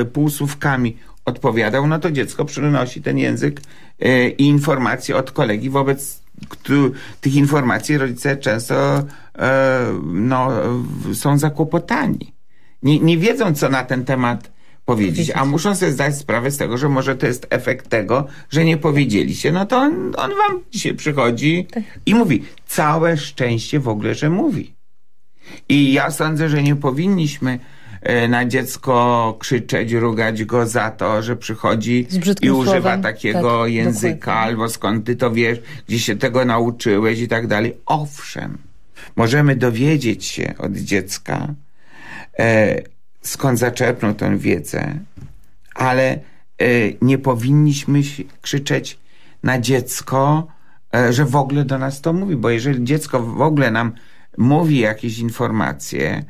y, półsłówkami odpowiadał, no to dziecko przynosi ten język y, i informacje od kolegi, wobec tych informacji rodzice często y, no, są zakłopotani. Nie, nie wiedzą, co na ten temat powiedzieć, a muszą sobie zdać sprawę z tego, że może to jest efekt tego, że nie powiedzieliście. No to on, on wam dzisiaj przychodzi tak. i mówi, całe szczęście w ogóle, że mówi. I ja sądzę, że nie powinniśmy na dziecko krzyczeć, rugać go za to, że przychodzi i używa słowem. takiego tak, języka, dokładnie. albo skąd ty to wiesz, gdzie się tego nauczyłeś i tak dalej. Owszem, możemy dowiedzieć się od dziecka, e, skąd zaczerpnął tę wiedzę, ale e, nie powinniśmy krzyczeć na dziecko, e, że w ogóle do nas to mówi, bo jeżeli dziecko w ogóle nam mówi jakieś informacje,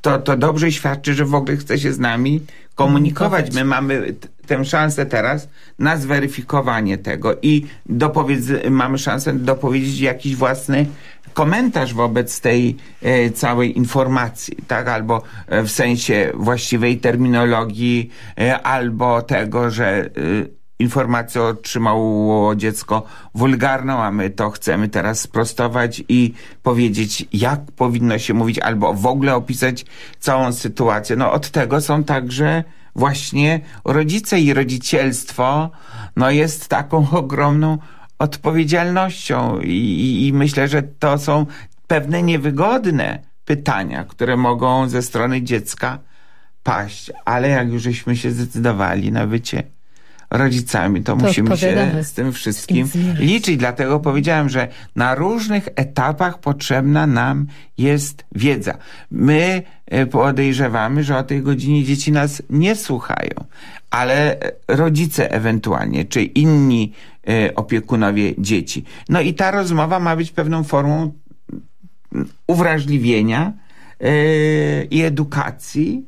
to, to dobrze świadczy, że w ogóle chce się z nami komunikować. My mamy tę szansę teraz na zweryfikowanie tego i dopowiedz, mamy szansę dopowiedzieć jakiś własny komentarz wobec tej e, całej informacji, tak? Albo e, w sensie właściwej terminologii, e, albo tego, że e, informację otrzymało dziecko. Wulgarną, a my to chcemy teraz sprostować i powiedzieć, jak powinno się mówić, albo w ogóle opisać całą sytuację. No od tego są także właśnie rodzice i rodzicielstwo, no jest taką ogromną odpowiedzialnością i, i, myślę, że to są pewne niewygodne pytania, które mogą ze strony dziecka paść, ale jak już żeśmy się zdecydowali na bycie rodzicami, to, to musimy się z tym wszystkim liczyć. Dlatego powiedziałem, że na różnych etapach potrzebna nam jest wiedza. My e, podejrzewamy, że o tej godzinie dzieci nas nie słuchają, ale rodzice ewentualnie, czy inni e, opiekunowie dzieci. No i ta rozmowa ma być pewną formą uwrażliwienia e, i edukacji,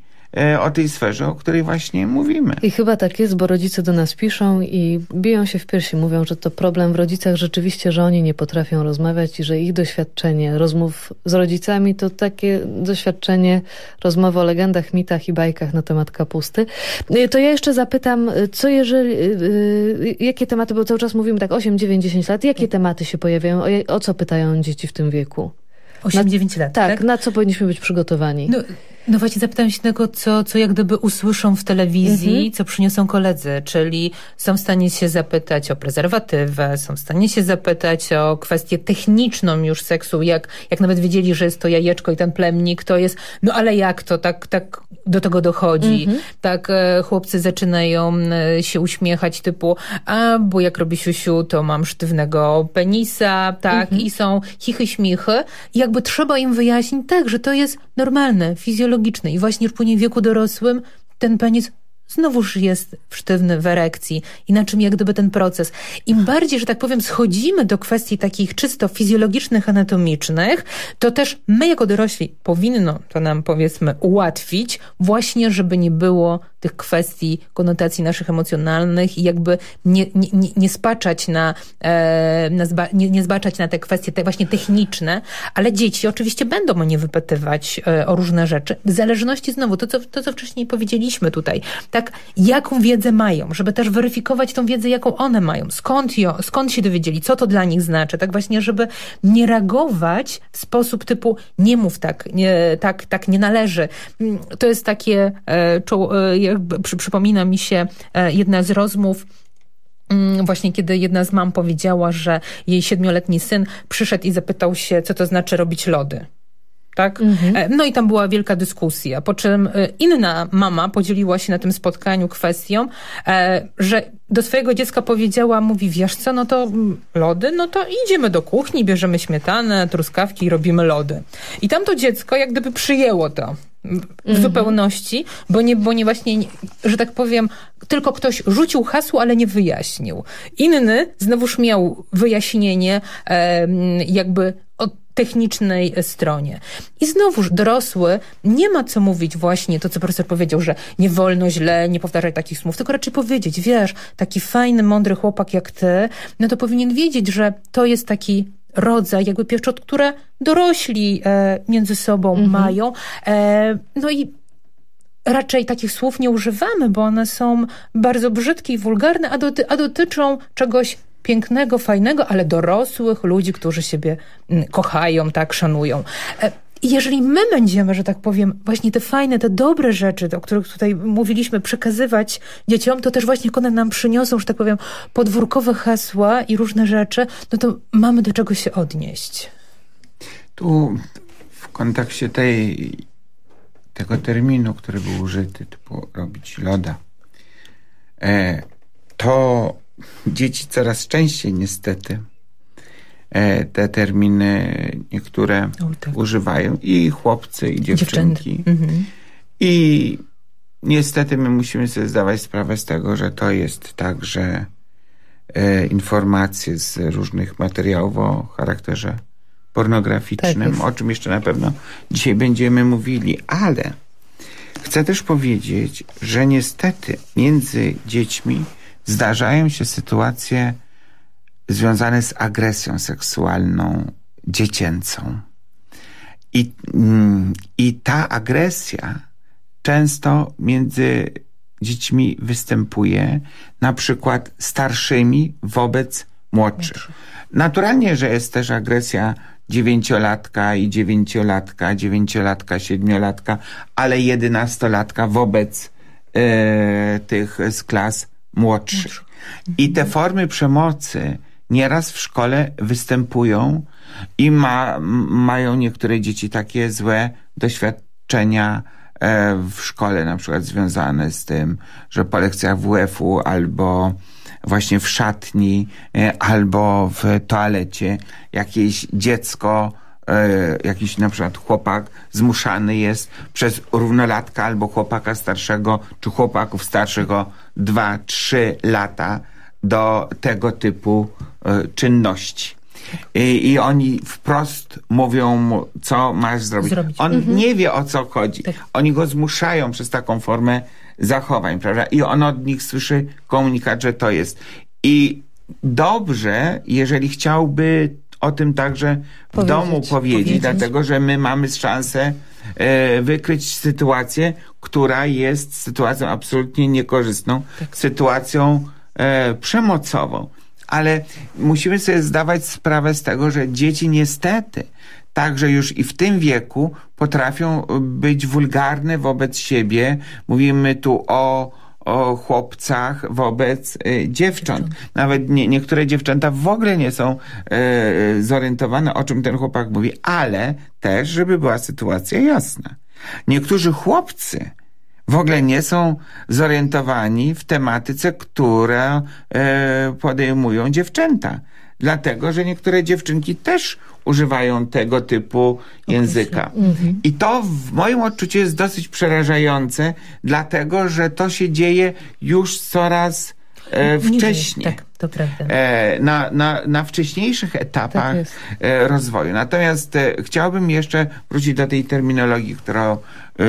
o tej sferze, o której właśnie mówimy. I chyba tak jest, bo rodzice do nas piszą i biją się w piersi, mówią, że to problem w rodzicach rzeczywiście, że oni nie potrafią rozmawiać i że ich doświadczenie rozmów z rodzicami to takie doświadczenie rozmowy o legendach, mitach i bajkach na temat kapusty. E, to ja jeszcze zapytam, co jeżeli, e, jakie tematy, bo cały czas mówimy tak 8, 9, 10 lat, jakie tematy się pojawiają, o, o co pytają dzieci w tym wieku? 8-9 lat. Tak, tak, na co powinniśmy być przygotowani? No, no właśnie zapytałem się tego, co, co jak gdyby usłyszą w telewizji, mhm. co przyniosą koledzy, czyli są w stanie się zapytać o prezerwatywę, są w stanie się zapytać o kwestię techniczną już seksu, jak, jak nawet wiedzieli, że jest to jajeczko i ten plemnik, to jest, no ale jak to, tak, tak do tego dochodzi. Mhm. Tak e, chłopcy zaczynają e, się uśmiechać typu, a bo jak robi siusiu, to mam sztywnego penisa, tak, mhm. i są chichy, śmichy. I jakby trzeba im wyjaśnić, tak, że to jest normalne, fizjologiczne i właśnie już później w wieku dorosłym ten penis znowuż jest sztywny w erekcji i na czym jak gdyby ten proces. Im bardziej, że tak powiem, schodzimy do kwestii takich czysto fizjologicznych, anatomicznych, to też my jako dorośli powinno to nam powiedzmy ułatwić właśnie, żeby nie było tych kwestii konotacji naszych emocjonalnych i jakby nie, nie, nie, nie spaczać na, e, na zba, nie, nie zbaczać na te kwestie te właśnie techniczne, ale dzieci oczywiście będą o nie wypytywać e, o różne rzeczy. W zależności znowu, to co, to co wcześniej powiedzieliśmy tutaj, tak, jaką wiedzę mają, żeby też weryfikować tą wiedzę, jaką one mają, skąd, ją, skąd się dowiedzieli, co to dla nich znaczy, tak właśnie, żeby nie reagować w sposób typu nie mów tak, nie, tak, tak nie należy. Mm, to jest takie, e, przy, przypomina mi się e, jedna z rozmów, mm, Właśnie kiedy jedna z mam powiedziała, że jej siedmioletni syn przyszedł i zapytał się, co to znaczy robić lody tak? Mhm. E, no i tam była wielka dyskusja, po czym e, inna mama podzieliła się na tym spotkaniu kwestią, że do swojego dziecka powiedziała, mówi, wiesz co, no to mm, lody, no to idziemy do kuchni, bierzemy śmietanę, truskawki i robimy lody. I tamto dziecko jak gdyby przyjęło to w mhm. zupełności, bo nie, bo nie właśnie, że tak powiem, tylko ktoś rzucił hasło, ale nie wyjaśnił. Inny znowuż miał wyjaśnienie, jakby od technicznej stronie. I znowuż dorosły nie ma co mówić właśnie to, co profesor powiedział, że nie wolno źle, nie powtarzać takich słów, tylko raczej powiedzieć, wiesz, taki fajny, mądry chłopak jak ty, no to powinien wiedzieć, że to jest taki rodzaj jakby pieszczot, które dorośli e, między sobą mhm. mają. E, no i raczej takich słów nie używamy, bo one są bardzo brzydkie i wulgarne, a, doty a dotyczą czegoś pięknego, fajnego, ale dorosłych ludzi, którzy siebie mm, kochają, tak, szanują. I jeżeli my będziemy, że tak powiem, właśnie te fajne, te dobre rzeczy, o których tutaj mówiliśmy, przekazywać dzieciom, to też właśnie one nam przyniosą, że tak powiem, podwórkowe hasła i różne rzeczy, no to mamy do czego się odnieść. Tu w kontekście tej, tego terminu, który był użyty, typu robić loda, e, to dzieci coraz częściej niestety te terminy niektóre o, tak. używają i chłopcy, i dziewczynki. Mhm. I niestety my musimy sobie zdawać sprawę z tego, że to jest także e, informacje z różnych materiałów o charakterze pornograficznym, tak o czym jeszcze na pewno dzisiaj będziemy mówili, ale chcę też powiedzieć, że niestety między dziećmi zdarzają się sytuacje związane z agresją seksualną dziecięcą. I, mm, I ta agresja często między dziećmi występuje, na przykład starszymi wobec młodszych. Naturalnie, że jest też agresja dziewięciolatka i dziewięciolatka, dziewięciolatka, siedmiolatka, ale jedenastolatka wobec e, tych z klas młodszych. I te formy przemocy nieraz w szkole występują i ma, mają niektóre dzieci takie złe doświadczenia e, w szkole, na przykład związane z tym, że po lekcjach WF-u albo właśnie w szatni, e, albo w toalecie jakieś dziecko e, jakiś na przykład chłopak zmuszany jest przez równolatka albo chłopaka starszego, czy chłopaków starszego dwa, trzy lata do tego typu e, czynności. I, I, oni wprost mówią mu, co masz zrobić. zrobić. On mhm. nie wie, o co chodzi. Tak. Oni go zmuszają przez taką formę zachowań, prawda? I on od nich słyszy komunikat, że to jest. I dobrze, jeżeli chciałby o tym także w powiedzieć, domu powiedzieć, powiedzieć, dlatego że my mamy szansę e, wykryć sytuację, która jest sytuacją absolutnie niekorzystną, tak. sytuacją przemocową. Ale musimy sobie zdawać sprawę z tego, że dzieci niestety także już i w tym wieku potrafią być wulgarne wobec siebie. Mówimy tu o, o chłopcach wobec y, dziewcząt. Nawet nie, niektóre dziewczęta w ogóle nie są y, zorientowane, o czym ten chłopak mówi, ale też, żeby była sytuacja jasna. Niektórzy chłopcy w ogóle nie są zorientowani w tematyce, które e, podejmują dziewczęta. Dlatego, że niektóre dziewczynki też używają tego typu języka. Mhm. I to w moim odczuciu jest dosyć przerażające, dlatego, że to się dzieje już coraz e, wcześniej. Tak, to prawda. E, na, na, na wcześniejszych etapach tak rozwoju. Natomiast chciałbym jeszcze wrócić do tej terminologii, którą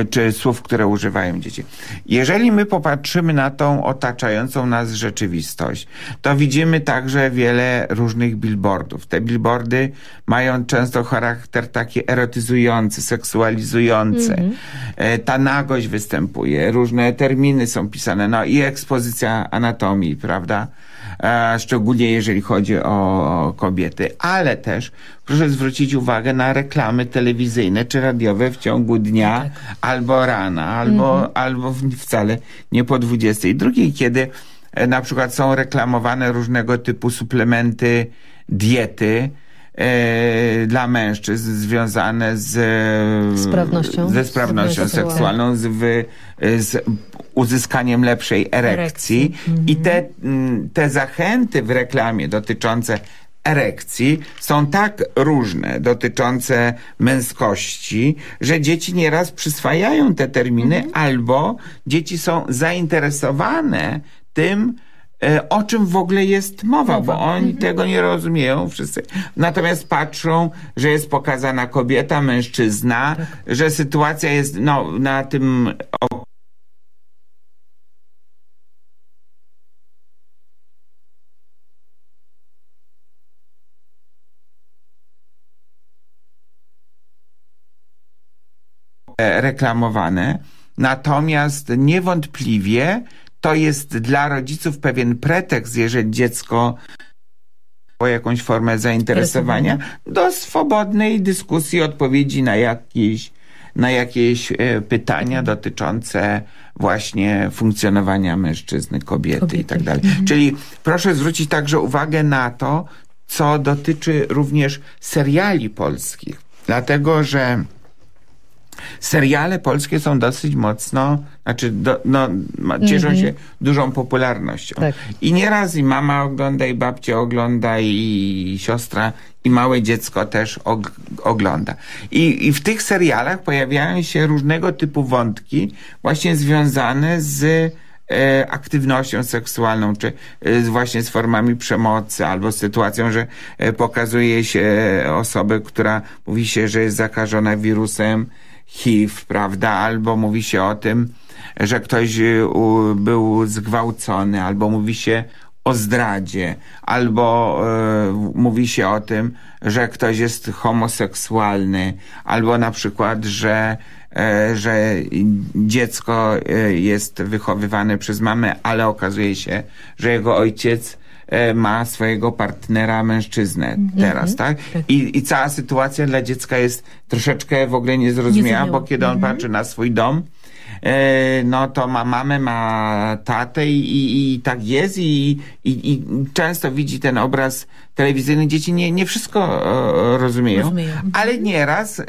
czy słów, które używają dzieci. Jeżeli my popatrzymy na tą otaczającą nas rzeczywistość, to widzimy także wiele różnych billboardów. Te billboardy mają często charakter taki erotyzujący, seksualizujący. Mm -hmm. Ta nagość występuje, różne terminy są pisane, no i ekspozycja anatomii, prawda? Szczególnie jeżeli chodzi o kobiety, ale też proszę zwrócić uwagę na reklamy telewizyjne czy radiowe w ciągu dnia tak. albo rana, albo, mhm. albo wcale nie po 22, kiedy e, na przykład są reklamowane różnego typu suplementy diety, e, dla mężczyzn związane z sprawnością, ze sprawnością seksualną, z, z uzyskaniem lepszej erekcji. erekcji. I te, mm, te zachęty w reklamie dotyczące erekcji są tak różne dotyczące męskości, że dzieci nieraz przyswajają te terminy mhm. albo dzieci są zainteresowane tym, e, o czym w ogóle jest mowa, mowa. bo oni mhm. tego nie rozumieją wszyscy. Natomiast patrzą, że jest pokazana kobieta, mężczyzna, tak. że sytuacja jest no, na tym reklamowane natomiast niewątpliwie to jest dla rodziców pewien pretekst, jeżeli dziecko jakąś formę zainteresowania do swobodnej dyskusji, odpowiedzi na jakieś, na jakieś e, pytania dotyczące właśnie funkcjonowania mężczyzny, kobiety, kobiety. i tak dalej. Mhm. Czyli proszę zwrócić także uwagę na to, co dotyczy również seriali polskich. Dlatego, że seriale polskie są dosyć mocno, znaczy do, no, cieszą mm -hmm. się dużą popularnością. Tak. I nieraz i mama ogląda, i babcia ogląda, i siostra, i małe dziecko też og ogląda. I, I w tych serialach pojawiają się różnego typu wątki właśnie związane z E, aktywnością seksualną, czy e, właśnie z formami przemocy, albo z sytuacją, że e, pokazuje się osobę, która mówi się, że jest zakażona wirusem HIV, prawda, albo mówi się o tym, że ktoś był zgwałcony, albo mówi się o zdradzie, albo y, mówi się o tym, że ktoś jest homoseksualny, albo na przykład, że E, że dziecko e, jest wychowywane przez mamę, ale okazuje się, że jego ojciec ma swojego partnera mężczyznę mhm. teraz, tak? tak? I, I cała sytuacja dla dziecka jest troszeczkę w ogóle niezrozumiała, bo kiedy on mhm. patrzy na swój dom, no to ma mamę, ma tatę i, i, i tak jest i, i, i, często widzi ten obraz telewizyjny. Dzieci nie, nie wszystko rozumieją, rozumieją. ale nieraz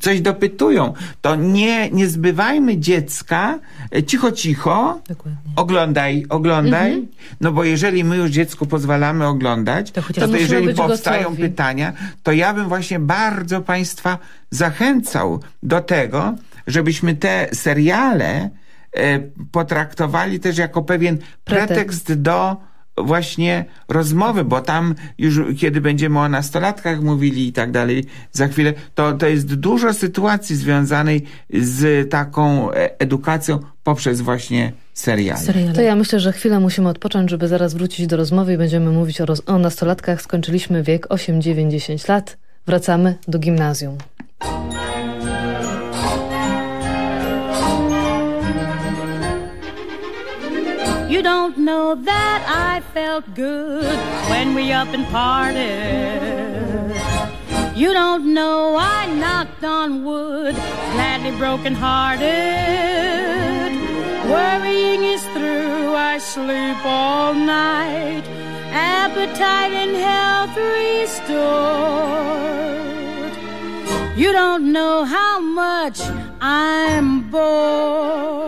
coś dopytują, to nie, nie zbywajmy dziecka e, cicho, cicho, Dokładnie. oglądaj, oglądaj, mhm. no bo jeżeli my już dziecku pozwalamy oglądać, to, to, to jeżeli powstają gotowi. pytania, to ja bym właśnie bardzo Państwa zachęcał do tego, żebyśmy te seriale e, potraktowali też jako pewien pretekst, pretekst do właśnie rozmowy, bo tam już kiedy będziemy o nastolatkach mówili i tak dalej za chwilę, to, to jest dużo sytuacji związanej z taką e, edukacją poprzez właśnie seriale. seriale. To ja myślę, że chwilę musimy odpocząć, żeby zaraz wrócić do rozmowy i będziemy mówić o, o nastolatkach. Skończyliśmy wiek 8, 9, 10 lat. Wracamy do gimnazjum. You don't know that I felt good when we up and parted. You don't know I knocked on wood, gladly broken hearted. Worrying is through, I sleep all night, appetite and health restored. You don't know how much I'm bored.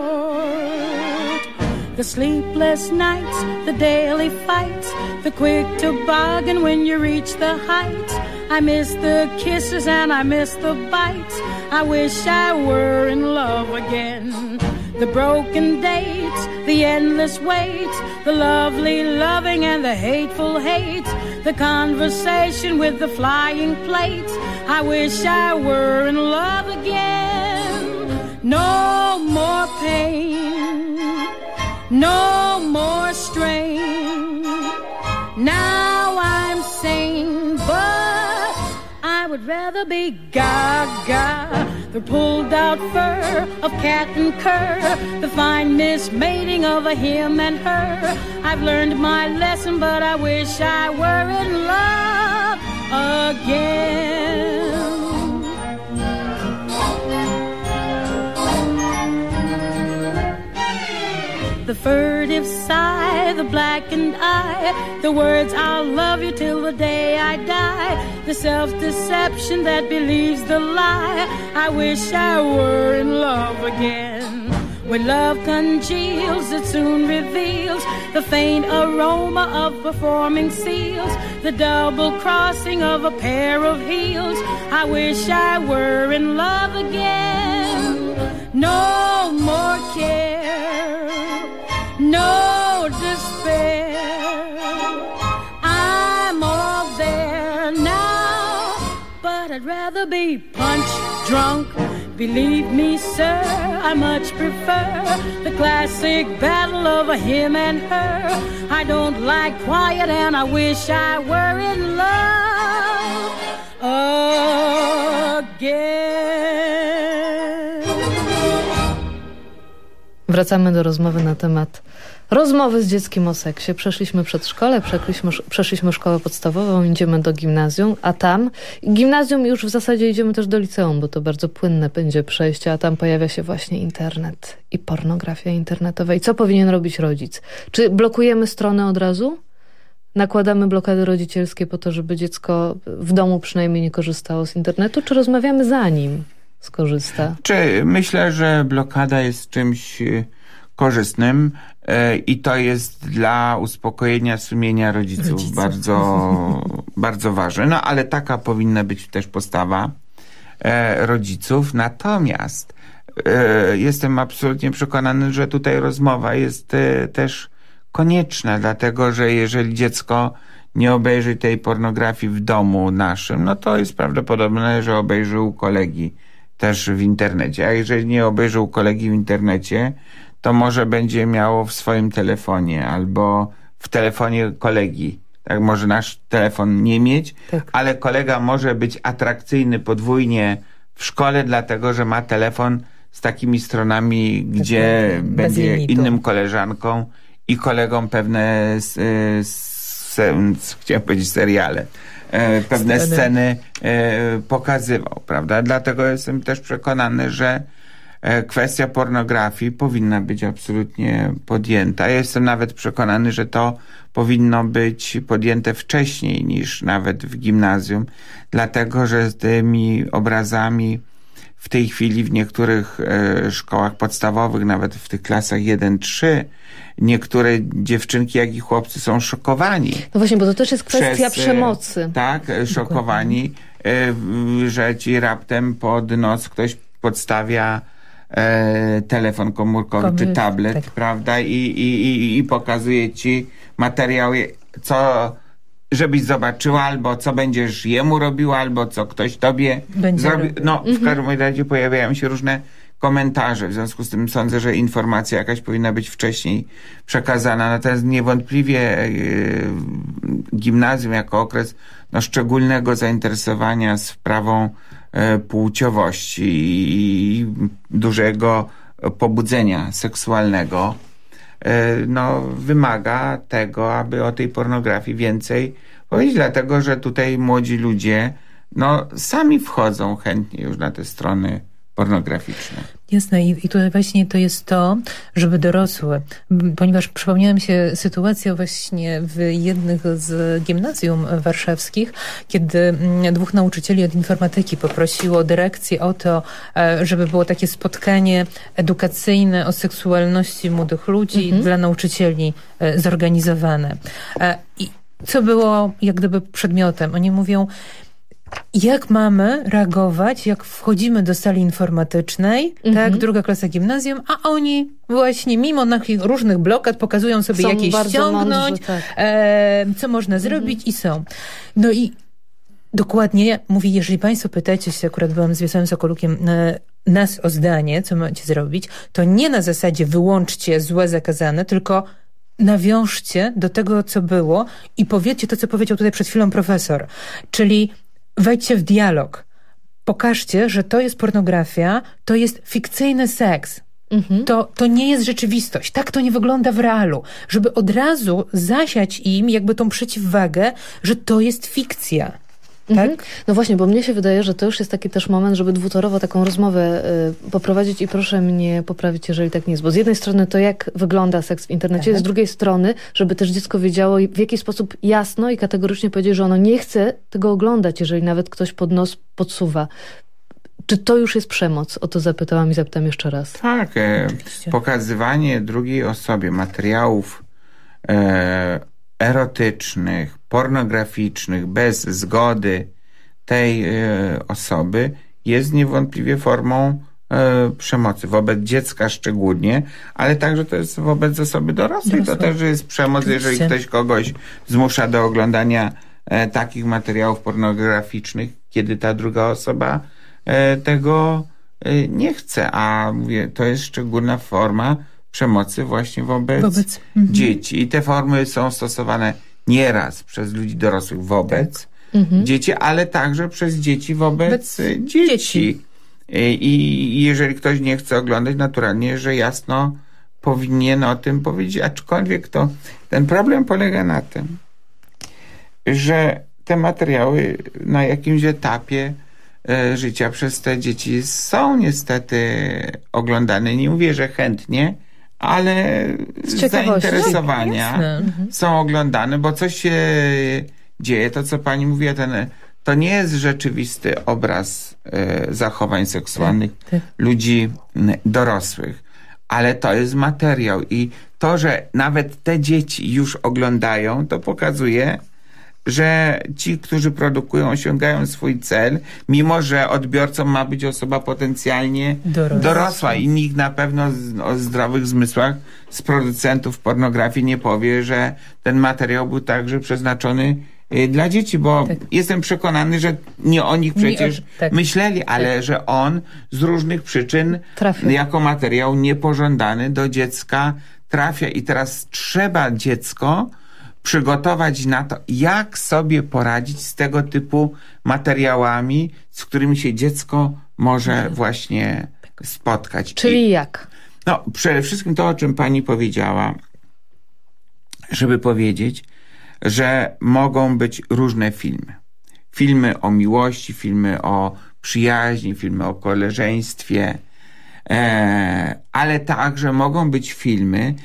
The sleepless nights, the daily fights, the quick toboggan when you reach the heights. I miss the kisses and I miss the bites. I wish I were in love again. The broken dates, the endless waits, the lovely loving and the hateful hates, the conversation with the flying plates. I wish I were in love again. No more pain no more strain. Now I'm sane, but I would rather be gaga. The pulled out fur of cat and cur, the fine mismating of a him and her. I've learned my lesson, but I wish I were in love again. The furtive sigh, the blackened eye, the words I'll love you till the day I die, the self deception that believes the lie. I wish I were in love again. When love congeals, it soon reveals the faint aroma of performing seals, the double crossing of a pair of heels. I wish I were in love again. No more care no despair. I'm all there now, but I'd rather be punch drunk. Believe me, sir, I much prefer the classic battle of him and her. I don't like quiet, and I wish I were in love again. Wracamy do rozmowy na temat rozmowy z dzieckiem o seksie. Przeszliśmy przedszkole, przeszliśmy, przeszliśmy szkołę podstawową, idziemy do gimnazjum, a tam gimnazjum już w zasadzie idziemy też do liceum, bo to bardzo płynne będzie przejście, a tam pojawia się właśnie internet i pornografia internetowa. I co powinien robić rodzic? Czy blokujemy stronę od razu? Nakładamy blokady rodzicielskie po to, żeby dziecko w domu przynajmniej nie korzystało z internetu, czy rozmawiamy za nim? Skorzysta? Czy myślę, że blokada jest czymś y, korzystnym y, i to jest dla uspokojenia sumienia rodziców, rodziców. bardzo, bardzo ważne. No ale taka powinna być też postawa e, rodziców. Natomiast e, jestem absolutnie przekonany, że tutaj rozmowa jest e, też konieczna, dlatego że jeżeli dziecko nie obejrzy tej pornografii w domu naszym, no to jest prawdopodobne, że obejrzy kolegi też w internecie. A jeżeli nie obejrzał kolegi w internecie, to może będzie miało w swoim telefonie albo w telefonie kolegi. Tak, może nasz telefon nie mieć, tak. ale kolega może być atrakcyjny podwójnie w szkole, dlatego że ma telefon z takimi stronami, tak, gdzie tak, będzie innym koleżanką i kolegą pewne, z, z, z, chciałem powiedzieć, seriale E, pewne sceny, sceny e, pokazywał, prawda? Dlatego jestem też przekonany, że e, kwestia pornografii powinna być absolutnie podjęta. Ja jestem nawet przekonany, że to powinno być podjęte wcześniej niż nawet w gimnazjum, dlatego że z tymi obrazami w tej chwili w niektórych szkołach podstawowych, nawet w tych klasach 1-3, niektóre dziewczynki, jak i chłopcy są szokowani. No właśnie, bo to też jest kwestia przez, e, przemocy. Tak, e, szokowani, Dokładnie. że ci raptem pod nos ktoś podstawia e, telefon komórkowy czy tablet, tak. prawda, I, i, i, i pokazuje ci materiały, co żebyś zobaczyła, albo co będziesz jemu robiła, albo co ktoś tobie Będzie zrobi. No, w mhm. każdym razie pojawiają się różne komentarze. W związku z tym sądzę, że informacja jakaś powinna być wcześniej przekazana. Natomiast niewątpliwie e, gimnazjum jako okres no, szczególnego zainteresowania sprawą e, płciowości i dużego pobudzenia seksualnego no, wymaga tego, aby o tej pornografii więcej powiedzieć, dlatego że tutaj młodzi ludzie no, sami wchodzą chętnie już na te strony pornograficzne. Jasne I, i tutaj właśnie to jest to, żeby dorosły, ponieważ przypomniała mi się sytuacja właśnie w jednych z gimnazjum warszawskich, kiedy mm, dwóch nauczycieli od informatyki poprosiło dyrekcję o to, e, żeby było takie spotkanie edukacyjne o seksualności młodych ludzi mhm. dla nauczycieli e, zorganizowane. E, I co było jak gdyby przedmiotem? Oni mówią, jak mamy reagować, jak wchodzimy do sali informatycznej, tak, mhm. druga klasa gimnazjum, a oni właśnie mimo różnych blokad pokazują sobie są jakieś ściągnąć, mądrzy, tak. e, co można mhm. zrobić i są. No i dokładnie mówi, jeżeli państwo pytacie się, akurat byłam z Wiesławem Sokolukiem, e, nas o zdanie, co macie zrobić, to nie na zasadzie wyłączcie złe zakazane, tylko nawiążcie do tego, co było i powiedzcie to, co powiedział tutaj przed chwilą profesor. Czyli wejdźcie w dialog. Pokażcie, że to jest pornografia, to jest fikcyjny seks. Mhm. To, to nie jest rzeczywistość. Tak to nie wygląda w realu. Żeby od razu zasiać im jakby tą przeciwwagę, że to jest fikcja. Mhm. Tak? No właśnie, bo mnie się wydaje, że to już jest taki też moment, żeby dwutorowo taką rozmowę y, poprowadzić i proszę mnie poprawić, jeżeli tak nie jest. Bo z jednej strony to, jak wygląda seks w internecie, tak. z drugiej strony, żeby też dziecko wiedziało w jaki sposób jasno i kategorycznie powiedzieć, że ono nie chce tego oglądać, jeżeli nawet ktoś pod nos podsuwa. Czy to już jest przemoc? O to zapytałam i zapytam jeszcze raz. Tak, e, pokazywanie drugiej osobie materiałów e, erotycznych, pornograficznych, bez zgody tej e, osoby jest niewątpliwie formą e, przemocy wobec dziecka szczególnie, ale także to jest wobec osoby dorosłej. To też jest przemoc, jeżeli ktoś kogoś zmusza do oglądania e, takich materiałów pornograficznych, kiedy ta druga osoba tego nie chce, a mówię, to jest szczególna forma przemocy właśnie wobec, wobec. Mhm. dzieci. I te formy są stosowane nieraz przez ludzi dorosłych wobec tak. mhm. dzieci, ale także przez dzieci wobec e, dzieci. dzieci. I jeżeli ktoś nie chce oglądać, naturalnie, że jasno powinien o tym powiedzieć, aczkolwiek to ten problem polega na tym, że te materiały na jakimś etapie e, życia przez te dzieci są niestety oglądane. Nie mówię, że chętnie, ale z, zainteresowania Jasne. są oglądane, bo coś się dzieje, to co pani mówiła, ten, to nie jest rzeczywisty obraz e, zachowań seksualnych tak. ludzi m, dorosłych, ale to jest materiał i to, że nawet te dzieci już oglądają, to pokazuje, że ci, którzy produkują, osiągają swój cel, mimo że odbiorcą ma być osoba potencjalnie Dorosła. dorosła i nikt na pewno z, o zdrowych zmysłach z producentów pornografii nie powie, że ten materiał był także przeznaczony y, dla dzieci, bo Tak. jestem przekonany, że nie o nich Nie o- przecież tak. myśleli, ale że on z różnych przyczyn Trafił. jako materiał niepożądany do dziecka trafia i teraz trzeba dziecko przygotować na to, jak sobie poradzić z tego typu materiałami, z którymi się dziecko może właśnie spotkać. I- Czyli jak? no, przede wszystkim to, o czym pani powiedziała, żeby powiedzieć, że mogą być różne filmy. Filmy o miłości, filmy o przyjaźni, filmy o koleżeństwie, e, ale także mogą być filmy,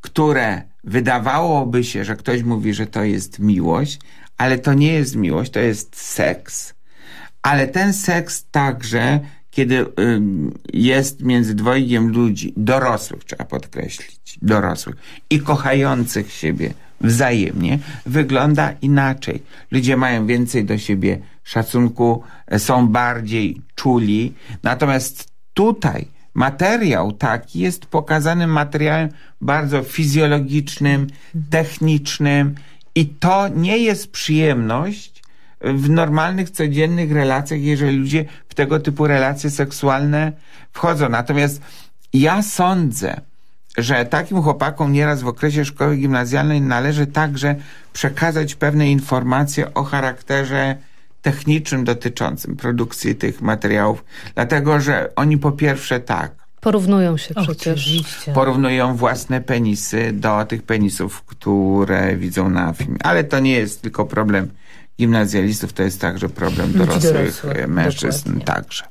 które wydawałoby się, że ktoś mówi, że to jest miłość, ale to nie jest miłość, to jest seks. Ale ten seks także, kiedy jest między dwojgiem ludzi, dorosłych, trzeba podkreślić, dorosłych i kochających siebie wzajemnie, wygląda inaczej. Ludzie mają więcej do siebie szacunku, e, są bardziej czuli. Natomiast tutaj materiał taki jest pokazanym materiałem bardzo fizjologicznym, technicznym i to nie jest przyjemność w normalnych, codziennych relacjach, jeżeli ludzie w tego typu relacje seksualne wchodzą. Natomiast ja sądzę, że takim chłopakom nieraz w okresie szkoły gimnazjalnej należy także przekazać pewne informacje o charakterze technicznym dotyczącym produkcji tych materiałów, dlatego że oni po pierwsze tak, Porównują się przecież. Oczywiście. porównują własne penisy do tych penisów, które widzą na filmie. Ale to nie jest tylko problem gimnazjalistów, to jest także problem dorosłych, dorosłych, e, mężczyzn dokładnie. także.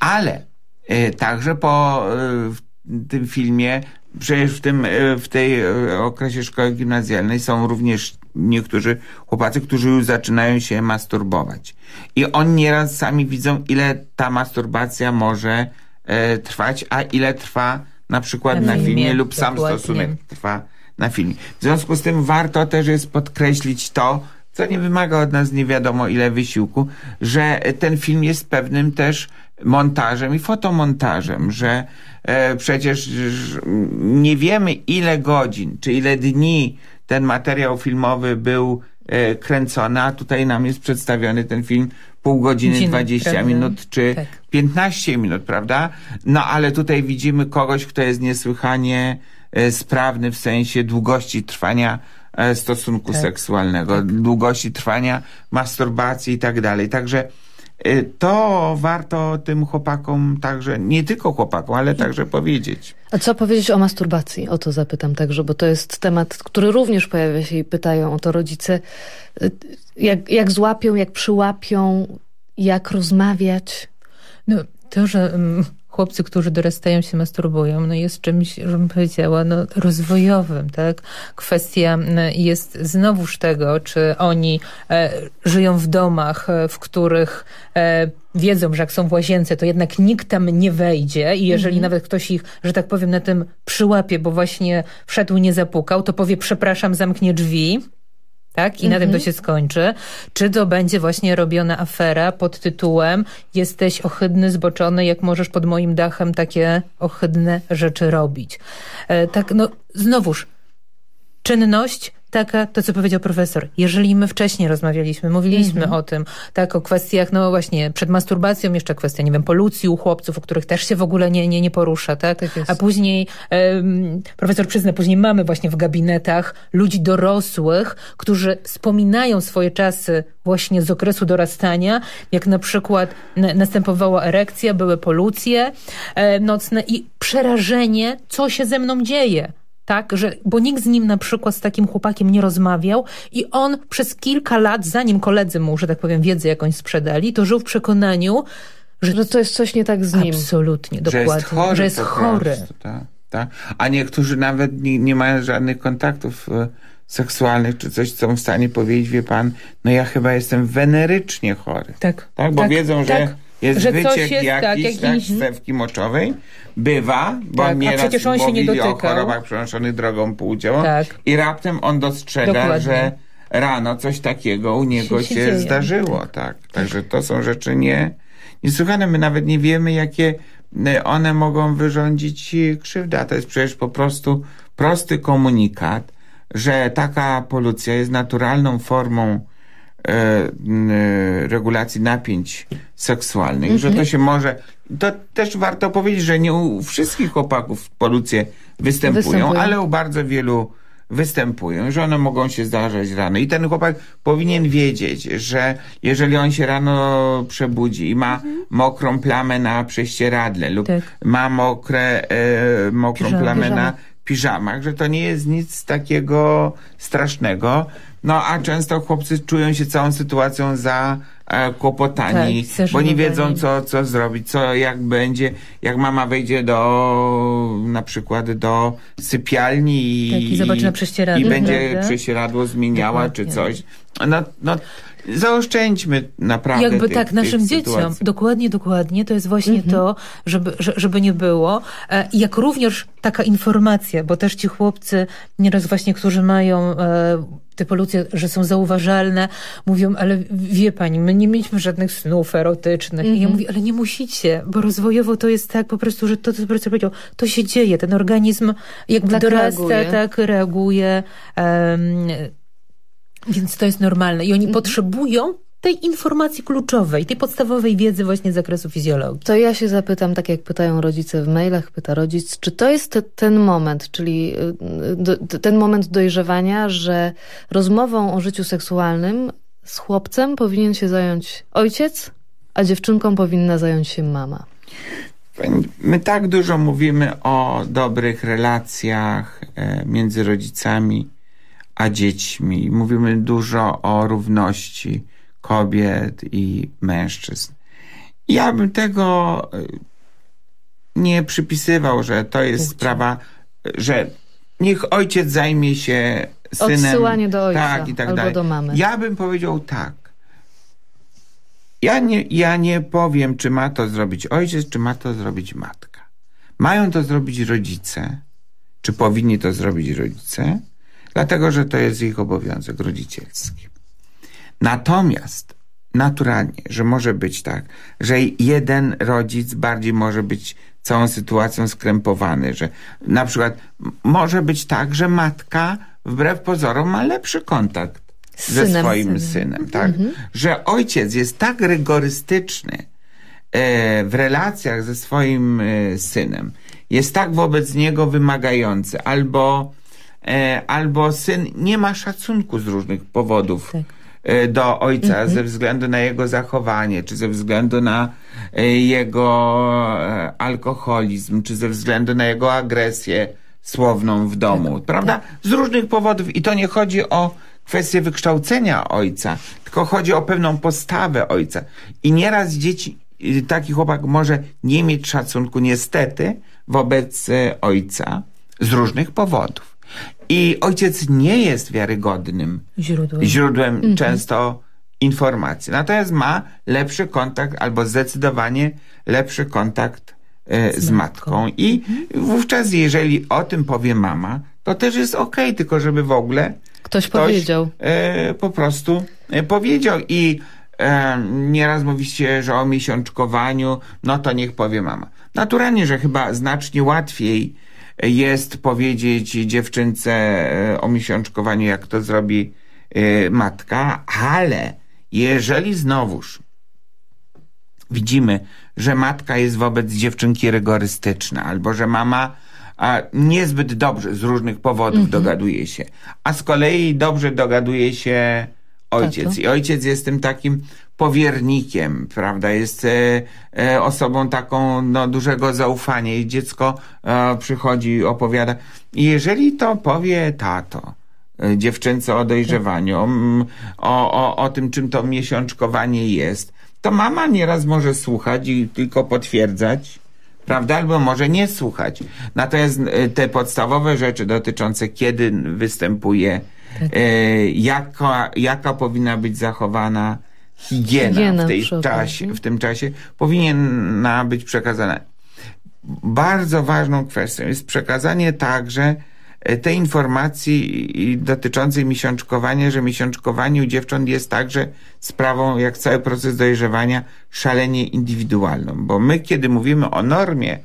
Ale e, także po e, w tym filmie, przecież w tym e, w tej e, okresie szkoły gimnazjalnej są również niektórzy chłopacy, którzy już zaczynają się masturbować. I oni nieraz sami widzą, ile ta masturbacja może e, trwać, a ile trwa na przykład Na na, filmie, filmie, lub sam dokładnie. stosunek trwa na filmie. W związku z tym warto też jest podkreślić to, co nie wymaga od nas nie wiadomo ile wysiłku, że ten film jest pewnym też montażem i fotomontażem, że e, przecież nie wiemy ile godzin czy ile dni ten materiał filmowy był e, kręcony, a tutaj nam jest przedstawiony ten film pół godziny, Godziny, 20 prawda? minut czy Tak. 15 minut, prawda? No ale tutaj widzimy kogoś, kto jest niesłychanie e, sprawny w sensie długości trwania e, stosunku Tak. seksualnego, długości trwania masturbacji i tak dalej. Także to warto tym chłopakom także, nie tylko chłopakom, ale także powiedzieć. A co powiedzieć o masturbacji? O to zapytam także, bo to jest temat, który również pojawia się i pytają o to rodzice. Y, Jak, jak złapią, jak przyłapią, jak rozmawiać? No, to, że mm, chłopcy, którzy dorastają się masturbują, no jest czymś, żebym powiedziała, no, rozwojowym, tak? Kwestia mm, jest znowuż tego, czy oni e, żyją w domach, e, w których e, wiedzą, że jak są w łazience, to jednak nikt tam nie wejdzie i jeżeli nawet ktoś ich, że tak powiem, na tym przyłapie, bo właśnie wszedł, nie zapukał, to powie przepraszam, zamknie drzwi, tak? I na tym to się skończy. Czy to będzie właśnie robiona afera pod tytułem jesteś ohydny, zboczony, jak możesz pod moim dachem takie ohydne rzeczy robić. E, tak, no znowuż, czynność taka, to co powiedział profesor, jeżeli my wcześniej rozmawialiśmy, mówiliśmy Mhm. o tym, tak, o kwestiach, no właśnie, przed masturbacją jeszcze kwestia, nie wiem, polucji u chłopców, o których też się w ogóle nie, nie, nie porusza, tak? Tak. A później, em, profesor przyzna, później mamy właśnie w gabinetach ludzi dorosłych, którzy wspominają swoje czasy właśnie z okresu dorastania, jak na przykład na, następowała erekcja, były polucje e, nocne i przerażenie, co się ze mną dzieje. Tak, że, bo nikt z nim na przykład z takim chłopakiem nie rozmawiał i on przez kilka lat, zanim koledzy mu, że tak powiem, wiedzę jakąś sprzedali, to żył w przekonaniu, że, Że to jest coś nie tak z nim. absolutnie, że dokładnie, jest chory. że jest chory. Prostu, tak, tak. A niektórzy nawet nie, nie mają żadnych kontaktów e, seksualnych czy coś, są w stanie powiedzieć, wie pan, no ja chyba jestem wenerycznie chory. Tak, Tak, bo tak, wiedzą, że tak, jest że wyciek jest, tak, jakiś, tak, jakiś- z cewki moczowej. Bywa, bo Tak, a nieraz przecież on się nie mówili o chorobach przenoszonych drogą płciową Tak. i raptem on dostrzega, Dokładnie. że rano coś takiego u niego Się- się, się zdarzyło. Tak. Także to są rzeczy nie, niesłychane. My nawet nie wiemy, jakie e, one mogą wyrządzić e, krzywdę. A to jest przecież po prostu prosty komunikat, że taka polucja jest naturalną formą regulacji napięć seksualnych, że to się może. To też warto powiedzieć, że nie u wszystkich chłopaków polucje występują, Występują. ale u bardzo wielu występują, że one mogą się zdarzać rano. I ten chłopak powinien wiedzieć, że jeżeli on się rano przebudzi i ma mokrą plamę na prześcieradle lub Tak. ma mokre, e, mokrą Piżam- plamę na piżamach. że to nie jest nic takiego strasznego. No a często chłopcy czują się całą sytuacją za e, kłopotani, Tak, bo nie wiedzą co, co zrobić, co jak będzie, jak mama wejdzie do na przykład do sypialni i, Tak, i i będzie prawda? prześcieradło zmieniała czy Dokładnie. coś. No, no zaoszczędźmy naprawdę Jakby tych, tak naszym tych dzieciom, sytuacji. dokładnie, dokładnie, to jest właśnie Mhm. to, żeby, że- żeby nie było. E, Jak również taka informacja, bo też ci chłopcy, nieraz właśnie, którzy mają e, te polucje, że są zauważalne, mówią, ale wie pani, my nie mieliśmy żadnych snów erotycznych. I ja Mhm. mówię, ale nie musicie, bo rozwojowo to jest tak po prostu, że to, co profesor powiedział, to się dzieje, ten organizm jakby Tak dorasta, reaguje. tak reaguje. em, więc to jest normalne. I Mhm. oni potrzebują tej informacji kluczowej, tej podstawowej wiedzy właśnie z zakresu fizjologii. To ja się zapytam, tak jak pytają rodzice w mailach, pyta rodzic, czy to jest te, ten moment, czyli y, do, ten moment dojrzewania, że rozmową o życiu seksualnym z chłopcem powinien się zająć ojciec, a dziewczynką powinna zająć się mama. My tak dużo mówimy o dobrych relacjach e, między rodzicami a dziećmi. Mówimy dużo o równości kobiet i mężczyzn. Ja bym tego e, nie przypisywał, że to jest Płci. sprawa, że niech ojciec zajmie się synem. Odsyłanie do ojca tak, i tak albo dalej. do mamy. Ja bym powiedział tak. Ja nie, ja nie powiem, czy ma to zrobić ojciec, czy ma to zrobić matka. Mają to zrobić rodzice, czy powinni to zrobić rodzice, dlatego że to jest ich obowiązek rodzicielski. Natomiast naturalnie, że może być tak, że jeden rodzic bardziej może być całą sytuacją skrępowany, że na przykład może być tak, że matka wbrew pozorom ma lepszy kontakt ze synem. swoim synem, tak? Że ojciec jest tak rygorystyczny e, w relacjach ze swoim e, synem, jest tak wobec niego wymagający, albo, albo syn nie ma szacunku z różnych powodów Tak. e, do ojca ze względu na jego zachowanie, czy ze względu na e, jego e, alkoholizm, czy ze względu na jego agresję słowną w domu, prawda? Z różnych powodów i to nie chodzi o kwestię wykształcenia ojca, tylko chodzi o pewną postawę ojca. I nieraz dzieci, taki chłopak może nie mieć szacunku niestety wobec e, ojca z różnych powodów. I ojciec nie jest wiarygodnym Źródło. źródłem często informacji. Natomiast ma lepszy kontakt albo zdecydowanie lepszy kontakt e, z, matką. I wówczas, jeżeli o tym powie mama, to też jest okej, tylko żeby w ogóle Ktoś, ktoś powiedział. e, po prostu e, powiedział. I e, nieraz mówi się, że o miesiączkowaniu, no to niech powie mama. Naturalnie, że chyba znacznie łatwiej jest powiedzieć dziewczynce e, o miesiączkowaniu, jak to zrobi e, matka, ale jeżeli znowuż widzimy, że matka jest wobec dziewczynki rygorystyczna, albo że mama a, niezbyt dobrze z różnych powodów mhm. dogaduje się, a z kolei dobrze dogaduje się ojciec. Tato. I ojciec jest tym takim powiernikiem, prawda? Jest e, e, osobą taką no, dużego zaufania i dziecko e, przychodzi, opowiada. I jeżeli to powie tato, dziewczynce o dojrzewaniu, o, o, o tym, czym to miesiączkowanie jest, to mama nieraz może słuchać i tylko potwierdzać, prawda? Albo może nie słuchać. Natomiast te podstawowe rzeczy dotyczące kiedy występuje, tak. jaka, jaka powinna być zachowana higiena, higiena w, tej czasie, w tym czasie, powinna być przekazana. Bardzo ważną kwestią jest przekazanie także E, te informacji dotyczącej miesiączkowania, że miesiączkowanie u dziewcząt jest także sprawą, jak cały proces dojrzewania, szalenie indywidualną. Bo my, kiedy mówimy o normie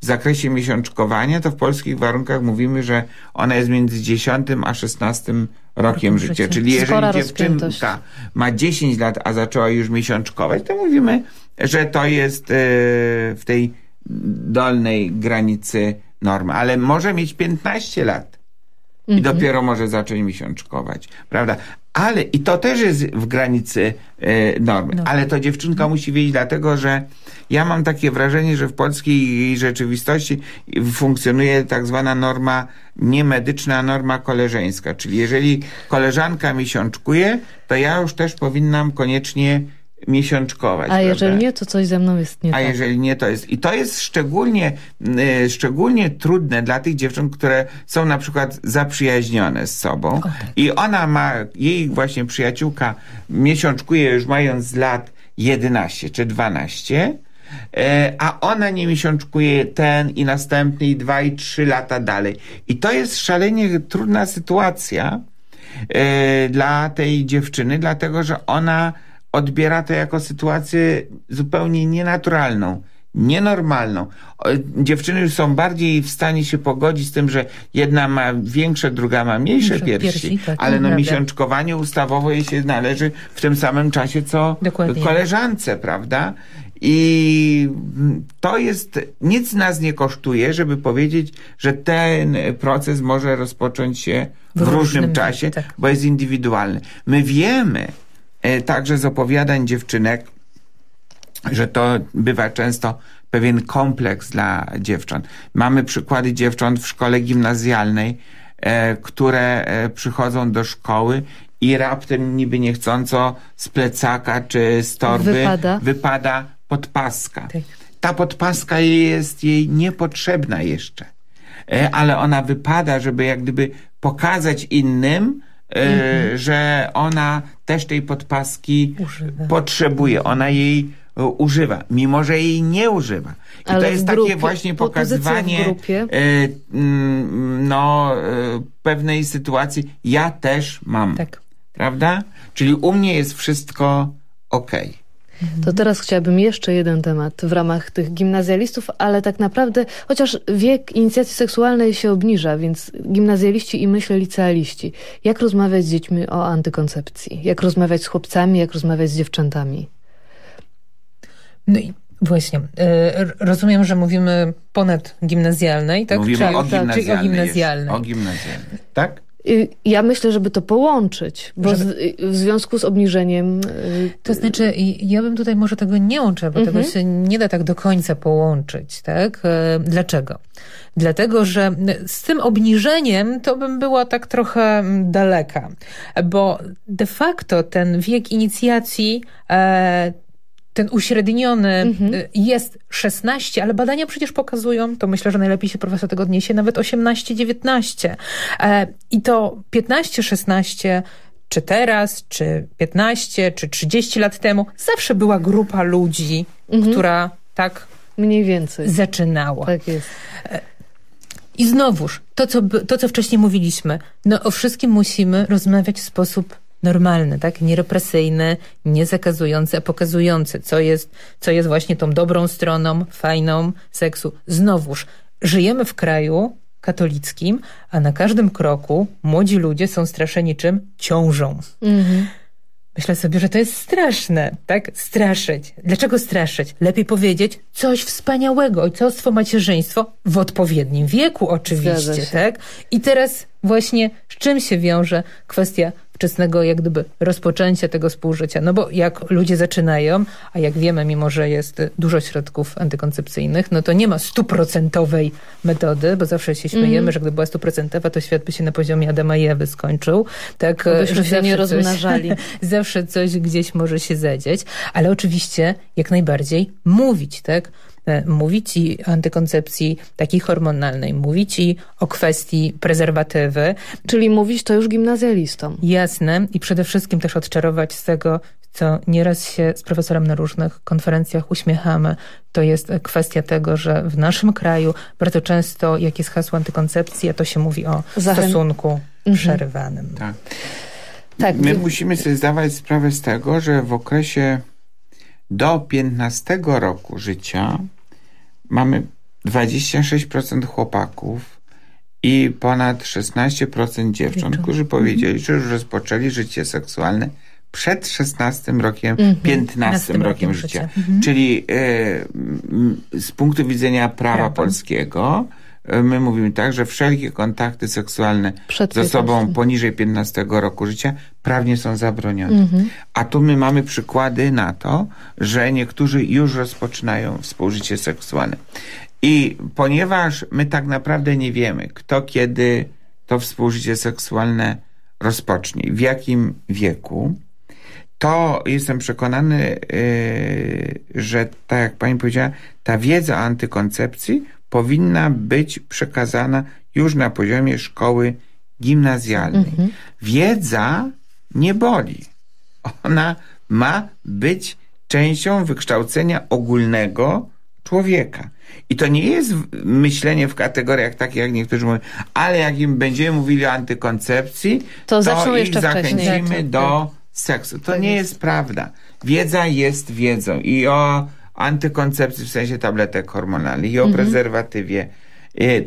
w zakresie miesiączkowania, to w polskich warunkach mówimy, że ona jest między 10 a 16 rokiem życia. życia. Czyli jeżeli dziewczynka ma 10 lat, a zaczęła już miesiączkować, to mówimy, że to jest e, w tej dolnej granicy normy, ale może mieć 15 lat i mhm. dopiero może zacząć miesiączkować, prawda? Ale i to też jest w granicy e, normy, no. ale to dziewczynka musi wiedzieć, dlatego że ja mam takie wrażenie, że w polskiej rzeczywistości funkcjonuje tak zwana norma niemedyczna, norma koleżeńska, czyli jeżeli koleżanka miesiączkuje, to ja już też powinnam koniecznie miesiączkować. A jeżeli nie, to coś ze mną jest nie A tak. jeżeli nie, to jest. I to jest szczególnie, y, szczególnie trudne dla tych dziewcząt, które są na przykład zaprzyjaźnione z sobą. Okay. I ona ma, jej właśnie przyjaciółka miesiączkuje już mając lat 11 czy 12, e, a ona nie miesiączkuje ten i następny i dwa i trzy lata dalej. I to jest szalenie trudna sytuacja e, dla tej dziewczyny, dlatego że ona odbiera to jako sytuację zupełnie nienaturalną, nienormalną. Dziewczyny już są bardziej w stanie się pogodzić z tym, że jedna ma większe, druga ma mniejsze piersi, piersi tak, ale no miesiączkowanie ustawowo jej się należy w tym samym czasie, co Dokładnie. koleżance, prawda? I to jest, nic nas nie kosztuje, żeby powiedzieć, że ten proces może rozpocząć się w, w różnym, czasie, tak. bo jest indywidualny. My wiemy, E, także z opowiadań dziewczynek, że to bywa często pewien kompleks dla dziewcząt. Mamy przykłady dziewcząt w szkole gimnazjalnej, e, które e, przychodzą do szkoły i raptem niby niechcąco z plecaka czy z torby wypada, wypada podpaska. Tak. Ta podpaska jest jej niepotrzebna jeszcze, ale ona wypada, żeby jak gdyby pokazać innym, mhm. że ona też tej podpaski używa. potrzebuje. Ona jej e, używa, mimo że jej nie używa. I Ale to jest grupie, takie właśnie pokazywanie e, mm, no, e, pewnej sytuacji. Ja też mam. Tak. Prawda? Czyli u mnie jest wszystko okej. Okay. To teraz chciałabym jeszcze jeden temat w ramach tych gimnazjalistów, ale tak naprawdę, chociaż wiek inicjacji seksualnej się obniża, więc gimnazjaliści i myślę licealiści. Jak rozmawiać z dziećmi o antykoncepcji? Jak rozmawiać z chłopcami? Jak rozmawiać z dziewczętami? No i Właśnie. E, rozumiem, że mówimy ponad gimnazjalnej, tak? Mówimy o gimnazjalnej. Czyli o gimnazjalnej. O gimnazjalnej. Tak? Y, ja myślę, żeby to połączyć, bo żeby... z, w związku z obniżeniem... Y, to znaczy, ja bym tutaj może tego nie łączyła, bo tego mhm. się nie da tak do końca połączyć, tak? E, dlaczego? Dlatego, że z tym obniżeniem to bym była tak trochę daleka, bo de facto ten wiek inicjacji e, ten uśredniony mhm. Y, jest 16, ale badania przecież pokazują, to myślę, że najlepiej się profesor tego odniesie, nawet 18-19. E, I to 15-16 czy teraz, czy 15, czy 30 lat temu, zawsze była grupa ludzi, mhm. która tak mniej więcej zaczynała. Tak jest. E, I znowuż, to co, to co wcześniej mówiliśmy, no o wszystkim musimy rozmawiać w sposób normalny, tak? Nierepresyjny, nie zakazujący, a pokazujący, co jest, co jest właśnie tą dobrą stroną, fajną seksu. Znowuż, żyjemy w kraju, katolickim, a na każdym kroku młodzi ludzie są straszeni czym? Ciążą. Mhm. Myślę sobie, że to jest straszne, tak? Straszyć. Dlaczego straszyć? Lepiej powiedzieć coś wspaniałego. Ojcostwo, macierzyństwo w odpowiednim wieku oczywiście, tak? I teraz właśnie z czym się wiąże kwestia wczesnego jak gdyby rozpoczęcia tego współżycia. No bo jak ludzie zaczynają, a jak wiemy, mimo że jest dużo środków antykoncepcyjnych, no to nie ma stuprocentowej metody, bo zawsze się śmiejemy, mm. że gdyby była stuprocentowa, to świat by się na poziomie Adama i Ewy skończył. Tak, Byśmy się nie rozmnażali. Coś, zawsze coś gdzieś może się zadzieć, ale oczywiście jak najbardziej mówić, tak? E, mówić i o antykoncepcji takiej hormonalnej, mówić i o kwestii prezerwatywy. Czyli mówić to już gimnazjalistom. Jasne i przede wszystkim też odczarować z tego, co nieraz się z profesorem na różnych konferencjach uśmiechamy, to jest kwestia tego, że w naszym kraju bardzo często, jak jest hasło antykoncepcji, to się mówi o Zachę... stosunku mhm. przerywanym. Tak. tak. My musimy sobie zdawać sprawę z tego, że w okresie do 15 roku życia mamy 26% chłopaków i ponad 16% dziewcząt, którzy powiedzieli, że już rozpoczęli życie seksualne przed 16 rokiem, mm 15 rokiem, rokiem życia. Mhm. Czyli y, z punktu widzenia prawa, prawa. polskiego, my mówimy tak, że wszelkie kontakty seksualne z osobą poniżej 15 roku życia prawnie są zabronione. Mhm. A tu my mamy przykłady na to, że niektórzy już rozpoczynają współżycie seksualne. I ponieważ my tak naprawdę nie wiemy, kto kiedy to współżycie seksualne rozpocznie, w jakim wieku, to jestem przekonany, yy, że tak jak pani powiedziała, ta wiedza o antykoncepcji powinna być przekazana już na poziomie szkoły gimnazjalnej. Mhm. Wiedza nie boli. Ona ma być częścią wykształcenia ogólnego człowieka. I to nie jest myślenie w kategoriach takich, jak niektórzy mówią, ale jak im będziemy mówili o antykoncepcji, to, to ich zachęcimy tak, do tak. seksu. To tak nie jest. jest prawda. Wiedza jest wiedzą i o antykoncepcji w sensie tabletek hormonalnych i o mhm. prezerwatywie.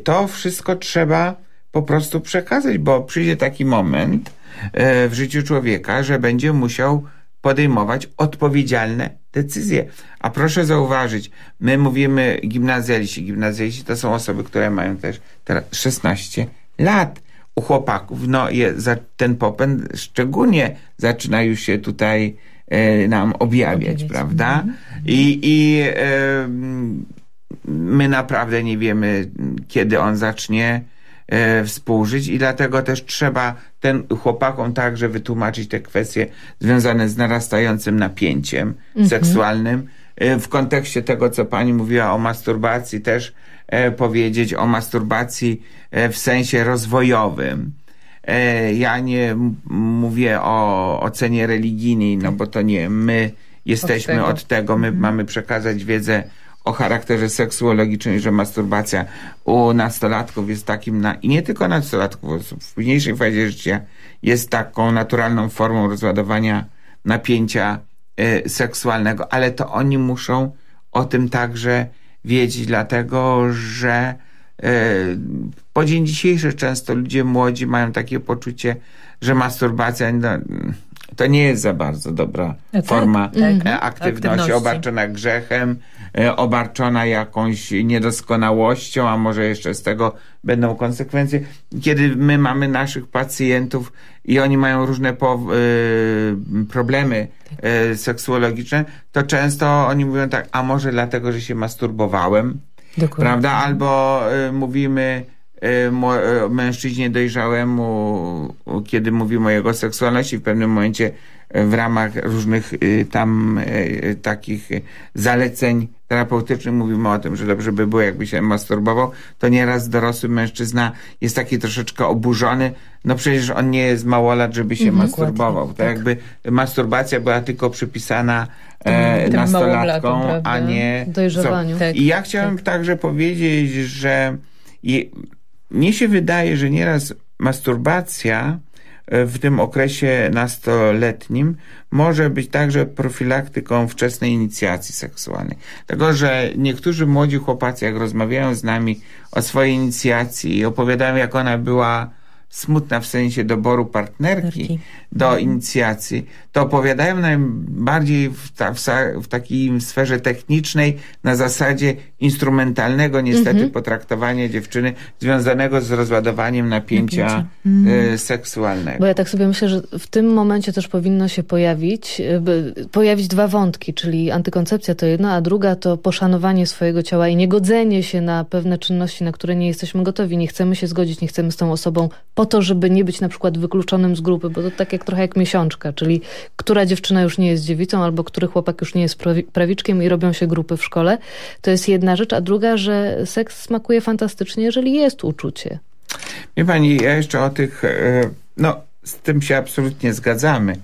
To wszystko trzeba po prostu przekazać, bo przyjdzie taki moment e, w życiu człowieka, że będzie musiał podejmować odpowiedzialne decyzje. A proszę zauważyć, my mówimy gimnazjaliści. Gimnazjaliści to są osoby, które mają też teraz 16 lat. U chłopaków, no je, ten popęd szczególnie zaczyna już się tutaj nam objawiać, prawda? Mhm. I, i e, my naprawdę nie wiemy, kiedy on zacznie e, współżyć i dlatego też trzeba ten chłopakom także wytłumaczyć te kwestie związane z narastającym napięciem mhm. seksualnym. E, w kontekście tego, co pani mówiła o masturbacji, też e, powiedzieć o masturbacji e, w sensie rozwojowym. E, ja nie mówię o ocenie religijnej, no bo to nie my jesteśmy od tego, od tego my mhm. mamy przekazać wiedzę o charakterze seksuologicznym, że masturbacja u nastolatków jest takim, na, i nie tylko nastolatków, w późniejszej fazie życia jest taką naturalną formą rozładowania napięcia y, seksualnego, ale to oni muszą o tym także wiedzieć, dlatego że po dzień dzisiejszy często ludzie młodzi mają takie poczucie, że masturbacja no, to nie jest za bardzo dobra no tak, forma tak, aktywności, aktywności, obarczona grzechem, E, obarczona jakąś niedoskonałością, a może jeszcze z tego będą konsekwencje. Kiedy my mamy naszych pacjentów i oni mają różne po, y, problemy y, seksuologiczne, to często oni mówią tak, a może dlatego, że się masturbowałem, Dokładnie. prawda? Albo y, mówimy mężczyźnie dojrzałemu, kiedy mówimy o jego seksualności, w pewnym momencie w ramach różnych tam takich zaleceń terapeutycznym mówimy o tym, że dobrze by było, jakby się masturbował, to nieraz dorosły mężczyzna jest taki troszeczkę oburzony. No przecież on nie jest mało lat, żeby się mhm, masturbował. To tak. jakby masturbacja była tylko przypisana e, nastolatkom, a nie dojrzewaniu. Tak, I ja chciałem tak. także powiedzieć, że je, mnie się wydaje, że nieraz masturbacja w tym okresie nastoletnim może być także profilaktyką wczesnej inicjacji seksualnej. Tego, że niektórzy młodzi chłopacy, jak rozmawiają z nami o swojej inicjacji i opowiadają, jak ona była smutna w sensie doboru partnerki do mhm. inicjacji, to opowiadają najbardziej w, ta, w, w takiej sferze technicznej na zasadzie instrumentalnego niestety mhm. potraktowania dziewczyny związanego z rozładowaniem napięcia, napięcia. Mhm. seksualnego. Bo ja tak sobie myślę, że w tym momencie też powinno się pojawić, e, pojawić dwa wątki, czyli antykoncepcja to jedna, a druga to poszanowanie swojego ciała i niegodzenie się na pewne czynności, na które nie jesteśmy gotowi, nie chcemy się zgodzić, nie chcemy z tą osobą po to, żeby nie być na przykład wykluczonym z grupy, bo to tak jak trochę jak miesiączka, czyli która dziewczyna już nie jest dziewicą, albo który chłopak już nie jest prawiczkiem i robią się grupy w szkole. To jest jedna rzecz, a druga, że seks smakuje fantastycznie, jeżeli jest uczucie. Wie pani, ja jeszcze o tych, e, no z tym się absolutnie zgadzamy.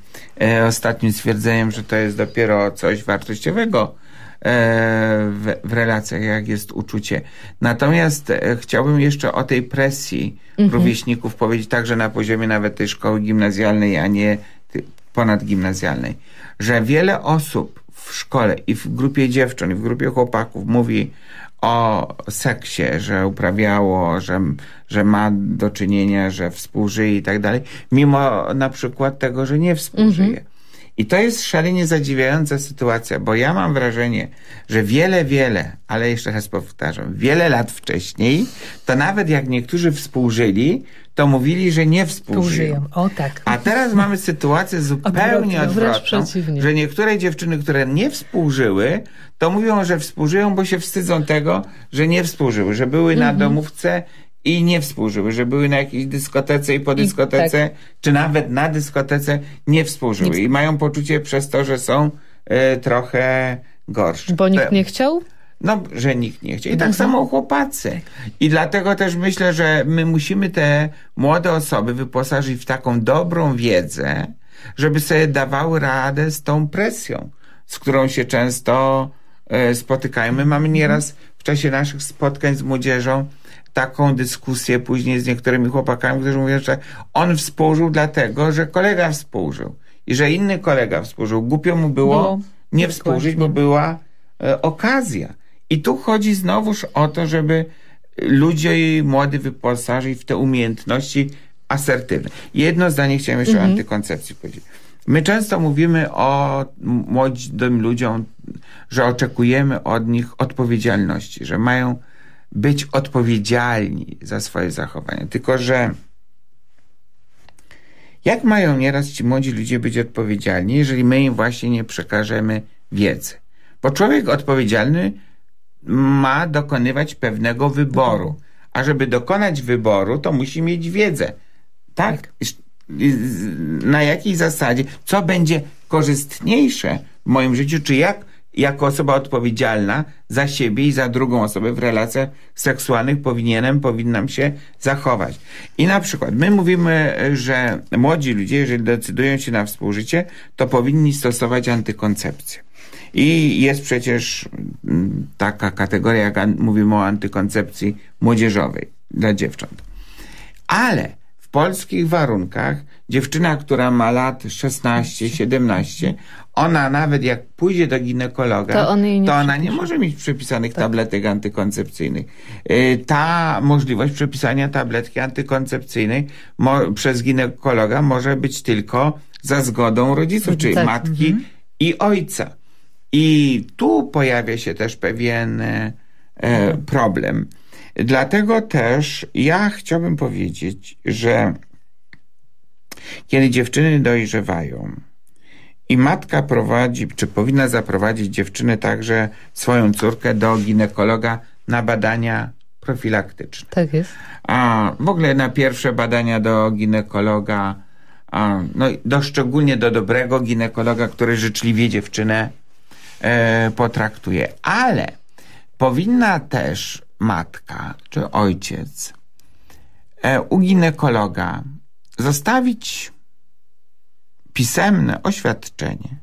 E, ostatnim stwierdzeniem, że to jest dopiero coś wartościowego e, w, w relacjach, jak jest uczucie. Natomiast chciałbym jeszcze o tej presji mhm. rówieśników powiedzieć także na poziomie nawet tej szkoły gimnazjalnej, a nie ponadgimnazjalnej, że wiele osób w szkole i w grupie dziewcząt, i w grupie chłopaków mówi o seksie, że uprawiało, że, że ma do czynienia, że współżyje i tak dalej, mimo na przykład tego, że nie współżyje. Mhm. I to jest szalenie zadziwiająca sytuacja, bo ja mam wrażenie, że wiele, wiele, ale jeszcze raz powtarzam, wiele lat wcześniej, to nawet jak niektórzy współżyli, to mówili, że nie współżyją. O tak. A teraz mamy sytuację zupełnie odwrotną, że niektóre dziewczyny, które nie współżyły, to mówią, że współżyją, bo się wstydzą tego, że nie współżyły, że były na mhm. domówce i nie współżyły, że były na jakiejś dyskotece i po dyskotece, I, tak. czy nawet na dyskotece nie współżyły. Nie I mają poczucie przez to, że są y, trochę gorsze. Bo nikt nie chciał? No, że nikt nie chciał. I tak mhm. samo chłopacy. I dlatego też myślę, że my musimy te młode osoby wyposażyć w taką dobrą wiedzę, żeby sobie dawały radę z tą presją, z którą się często y, spotykają. My mamy nieraz w czasie naszych spotkań z młodzieżą taką dyskusję później z niektórymi chłopakami, którzy mówią, że on współżył dlatego, że kolega współżył i że inny kolega współżył. Głupio mu było no, nie współżyć, bo była e, okazja. I tu chodzi znowuż o to, żeby ludzie młody wyposażyć w te umiejętności asertywne. Jedno zdanie chciałem jeszcze mhm. o antykoncepcji powiedzieć. My często mówimy o młodym ludziom, że oczekujemy od nich odpowiedzialności, że mają być odpowiedzialni za swoje zachowania. Tylko, że jak mają nieraz ci młodzi ludzie być odpowiedzialni, jeżeli my im właśnie nie przekażemy wiedzy? Bo człowiek odpowiedzialny ma dokonywać pewnego wyboru. A żeby dokonać wyboru, to musi mieć wiedzę. Tak? tak. Na jakiej zasadzie? Co będzie korzystniejsze w moim życiu? Czy jak jako osoba odpowiedzialna za siebie i za drugą osobę w relacjach seksualnych powinienem, powinnam się zachować. I na przykład my mówimy, że młodzi ludzie, jeżeli decydują się na współżycie, to powinni stosować antykoncepcję. I jest przecież mm, taka kategoria, jak mówimy o antykoncepcji młodzieżowej dla dziewcząt. Ale w polskich warunkach dziewczyna, która ma lat 16, 17, ona nawet jak pójdzie do ginekologa, to, on to ona nie może mieć przepisanych tak. tabletek antykoncepcyjnych. Y, ta możliwość przepisania tabletki antykoncepcyjnej przez ginekologa może być tylko za zgodą rodziców, czyli tak. matki mhm. i ojca. I tu pojawia się też pewien e, e, problem. Dlatego też ja chciałbym powiedzieć, że kiedy dziewczyny dojrzewają i matka prowadzi, czy powinna zaprowadzić dziewczynę także swoją córkę do ginekologa na badania profilaktyczne. Tak jest. A w ogóle na pierwsze badania do ginekologa, a, no do szczególnie do dobrego ginekologa, który życzliwie dziewczynę e, potraktuje. Ale powinna też matka czy ojciec e, u ginekologa zostawić pisemne oświadczenie,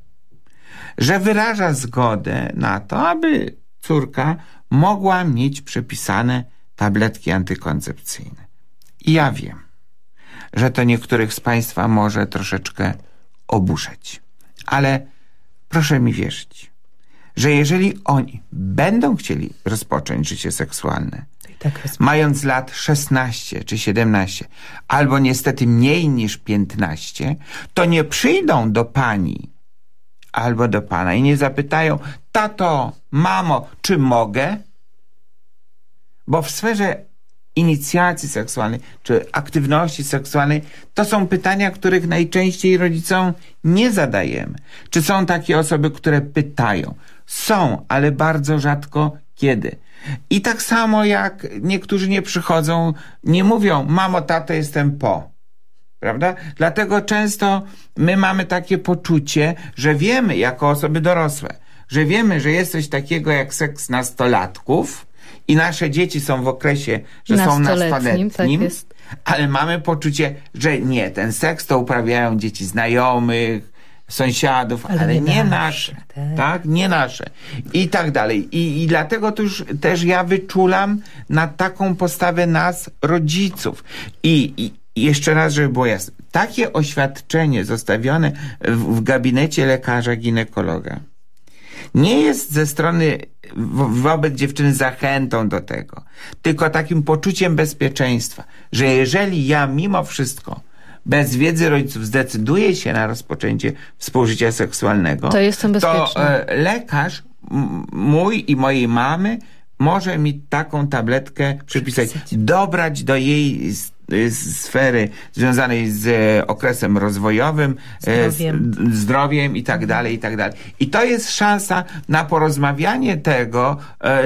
że wyraża zgodę na to, aby córka mogła mieć przepisane tabletki antykoncepcyjne. I ja wiem, że to niektórych z Państwa może troszeczkę oburzać. Ale proszę mi wierzyć, że jeżeli oni będą chcieli rozpocząć życie seksualne, tak mając lat 16 czy 17, albo niestety mniej niż 15, to nie przyjdą do pani albo do pana i nie zapytają, tato, mamo, czy mogę? Bo w sferze inicjacji seksualnej czy aktywności seksualnej to są pytania, których najczęściej rodzicom nie zadajemy. Czy są takie osoby, które pytają? Są, ale bardzo rzadko kiedy. I tak samo jak niektórzy nie przychodzą, nie mówią, mamo, tato, jestem po. Prawda? Dlatego często my mamy takie poczucie, że wiemy jako osoby dorosłe, że wiemy, że jest coś takiego jak seks nastolatków i nasze dzieci są w okresie, że są nastoletnim, tak ale mamy poczucie, że nie, ten seks to uprawiają dzieci znajomych, sąsiadów, ale, ale nie, nie, nasze, tak. tak. Nie nasze. I tak dalej. I, I dlatego też, też ja wyczulam na taką postawę nas, rodziców. I, i, jeszcze raz, żeby było jasne. Takie oświadczenie zostawione w, w gabinecie lekarza ginekologa nie jest ze strony wobec dziewczyny zachętą do tego, tylko takim poczuciem bezpieczeństwa, że jeżeli ja mimo wszystko bez wiedzy rodziców zdecyduje się na rozpoczęcie współżycia seksualnego, to, jestem to e, lekarz mój i mojej mamy może mi taką tabletkę przypisać, dobrać do jej sfery związanej z e, okresem rozwojowym, e, zdrowiem, zdrowiem i tak dalej, i tak dalej. I to jest szansa na porozmawianie tego,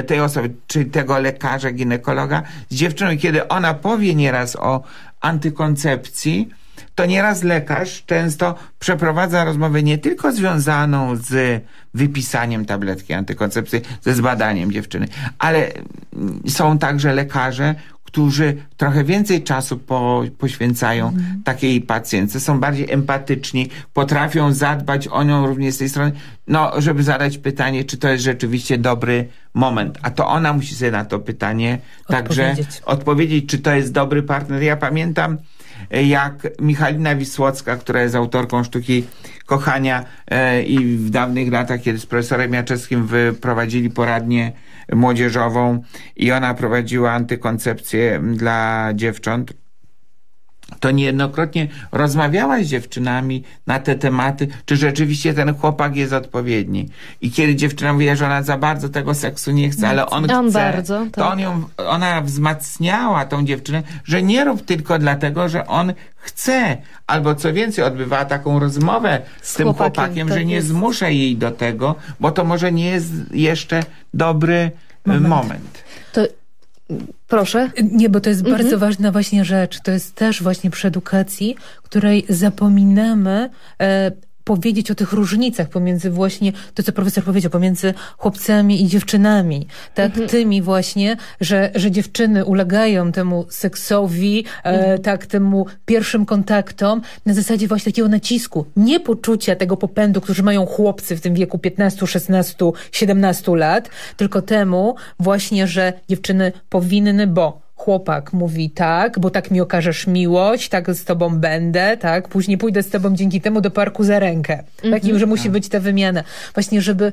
tej osoby, czy tego lekarza, ginekologa z dziewczyną, kiedy ona powie nieraz o antykoncepcji, to nieraz lekarz często przeprowadza rozmowę nie tylko związaną z wypisaniem tabletki antykoncepcji, ze zbadaniem dziewczyny, ale są także lekarze, którzy trochę więcej czasu po, poświęcają mm. takiej pacjentce, są bardziej empatyczni, potrafią zadbać o nią również z tej strony, no, żeby zadać pytanie, czy to jest rzeczywiście dobry moment. A to ona musi sobie na to pytanie także odpowiedzieć, czy to jest dobry partner. Ja pamiętam, jak Michalina Wisłocka, która jest autorką sztuki kochania e, i w dawnych latach, kiedy z profesorem Jaczewskim wyprowadzili poradnię młodzieżową i ona prowadziła antykoncepcję dla dziewcząt, to niejednokrotnie rozmawiała z dziewczynami na te tematy, czy rzeczywiście ten chłopak jest odpowiedni. I kiedy dziewczyna mówi, że ona za bardzo tego seksu nie chce, ale on, on chce, bardzo, tak. to on ją, ona wzmacniała tą dziewczynę, że nie rób tylko dlatego, że on chce. Albo co więcej, odbywała taką rozmowę z, z tym chłopakiem, chłopakiem że nie jest. zmusza jej do tego, bo to może nie jest jeszcze dobry moment. moment. To Proszę. Nie, bo to jest mhm. bardzo ważna właśnie rzecz. To jest też właśnie przy edukacji, której zapominamy e, powiedzieć o tych różnicach pomiędzy właśnie, to co profesor powiedział, pomiędzy chłopcami i dziewczynami. Tak, mhm. tymi właśnie, że, że dziewczyny ulegają temu seksowi, e, mhm. tak, temu pierwszym kontaktom na zasadzie właśnie takiego nacisku, nie poczucia tego popędu, którzy mają chłopcy w tym wieku 15, 16, 17 lat, tylko temu właśnie, że dziewczyny powinny, bo chłopak mówi tak, bo tak mi okażesz miłość, tak z tobą będę, tak, później pójdę z tobą dzięki temu do parku za rękę. Mm -hmm. że musi tak. być ta wymiana. Właśnie, żeby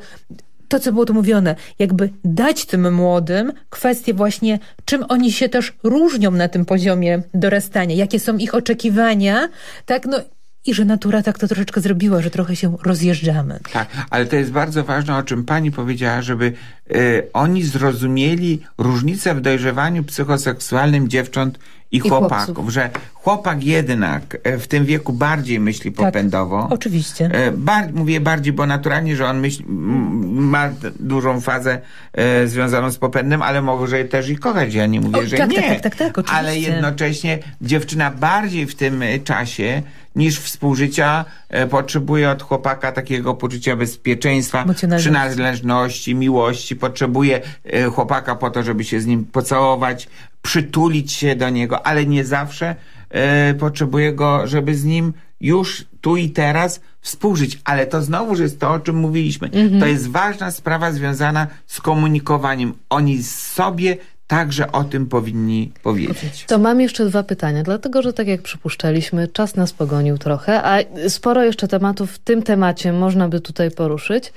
to, co było tu mówione, jakby dać tym młodym kwestię właśnie, czym oni się też różnią na tym poziomie dorastania, jakie są ich oczekiwania, tak, no i że natura tak to troszeczkę zrobiła, że trochę się rozjeżdżamy. Tak, ale to jest bardzo ważne, o czym pani powiedziała, żeby y, oni zrozumieli różnicę w dojrzewaniu psychoseksualnym dziewcząt i, I chłopaków, chłopców. że chłopak jednak e, w tym wieku bardziej myśli tak, popędowo. Oczywiście. E, bar mówię bardziej, bo naturalnie, że on myśli, ma dużą fazę e, związaną z popędem, ale może też i kochać. Ja nie mówię, o, że tak, nie. Tak, tak, tak, tak, oczywiście. Ale jednocześnie dziewczyna bardziej w tym czasie niż współżycia e, potrzebuje od chłopaka takiego poczucia bezpieczeństwa, przynależności, miłości. Potrzebuje e, chłopaka po to, żeby się z nim pocałować, przytulić się do niego, ale nie zawsze e, potrzebuje go, żeby z nim już tu i teraz współżyć. Ale to znowuż jest to, o czym mówiliśmy. Mhm. To jest ważna sprawa związana z komunikowaniem. Oni sobie także o tym powinni powiedzieć. To mam jeszcze dwa pytania, dlatego że tak jak przypuszczaliśmy, czas nas pogonił trochę, a sporo jeszcze tematów w tym temacie można by tutaj poruszyć.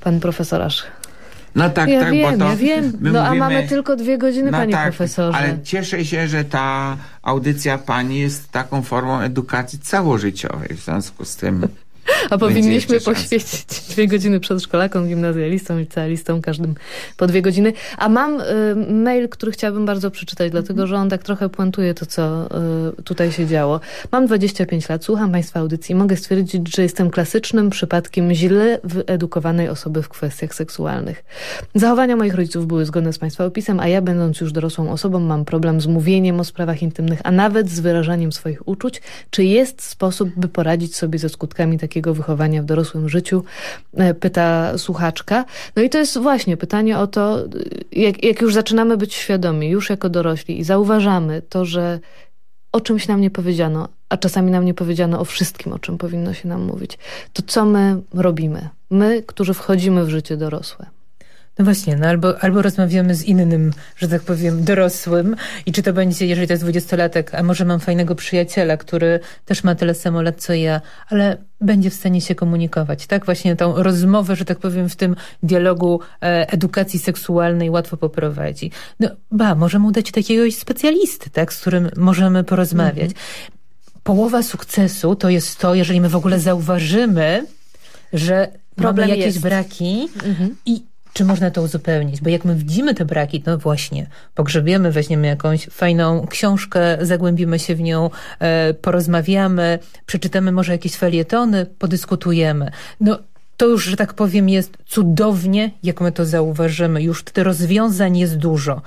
Pan profesor Asz. No tak, ja tak, wiem, bo to ja wiem. No mówimy, a mamy tylko dwie godziny, no panie tak, profesorze. Ale cieszę się, że ta audycja pani jest taką formą edukacji całożyciowej. W związku z tym A powinniśmy poświęcić dwie godziny przedszkolakom, gimnazjalistom, licealistom, każdym po dwie godziny. A mam y, mail, który chciałabym bardzo przeczytać, dlatego że on tak trochę puentuje to, co y, tutaj się działo. Mam 25 lat, słucham Państwa audycji i mogę stwierdzić, że jestem klasycznym przypadkiem źle wyedukowanej osoby w kwestiach seksualnych. Zachowania moich rodziców były zgodne z Państwa opisem, a ja, będąc już dorosłą osobą, mam problem z mówieniem o sprawach intymnych, a nawet z wyrażaniem swoich uczuć. Czy jest sposób, by poradzić sobie ze skutkami takiego wychowania w dorosłym życiu? E, Pyta słuchaczka. No i to jest właśnie pytanie o to, jak, jak już zaczynamy być świadomi, już jako dorośli i zauważamy to, że o czymś nam nie powiedziano, a czasami nam nie powiedziano o wszystkim, o czym powinno się nam mówić, to co my robimy? My, którzy wchodzimy w życie dorosłe. No właśnie, no albo, albo rozmawiamy z innym, że tak powiem, dorosłym i czy to będzie, jeżeli to jest dwudziestolatek, a może mam fajnego przyjaciela, który też ma tyle samo lat co ja, ale będzie w stanie się komunikować, tak? Właśnie tą rozmowę, że tak powiem, w tym dialogu e, edukacji seksualnej łatwo poprowadzi. No ba, możemy udać takiegoś specjalisty, tak? Z którym możemy porozmawiać. Połowa sukcesu to jest to, jeżeli my w ogóle zauważymy, że Problem mamy jakieś jest. braki i czy można to uzupełnić? Bo jak my widzimy te braki, no właśnie, pogrzebiemy, weźmiemy jakąś fajną książkę, zagłębimy się w nią, e, porozmawiamy, przeczytamy może jakieś felietony, podyskutujemy. No to już, że tak powiem, jest cudownie, jak my to zauważymy. Już tych rozwiązań jest dużo.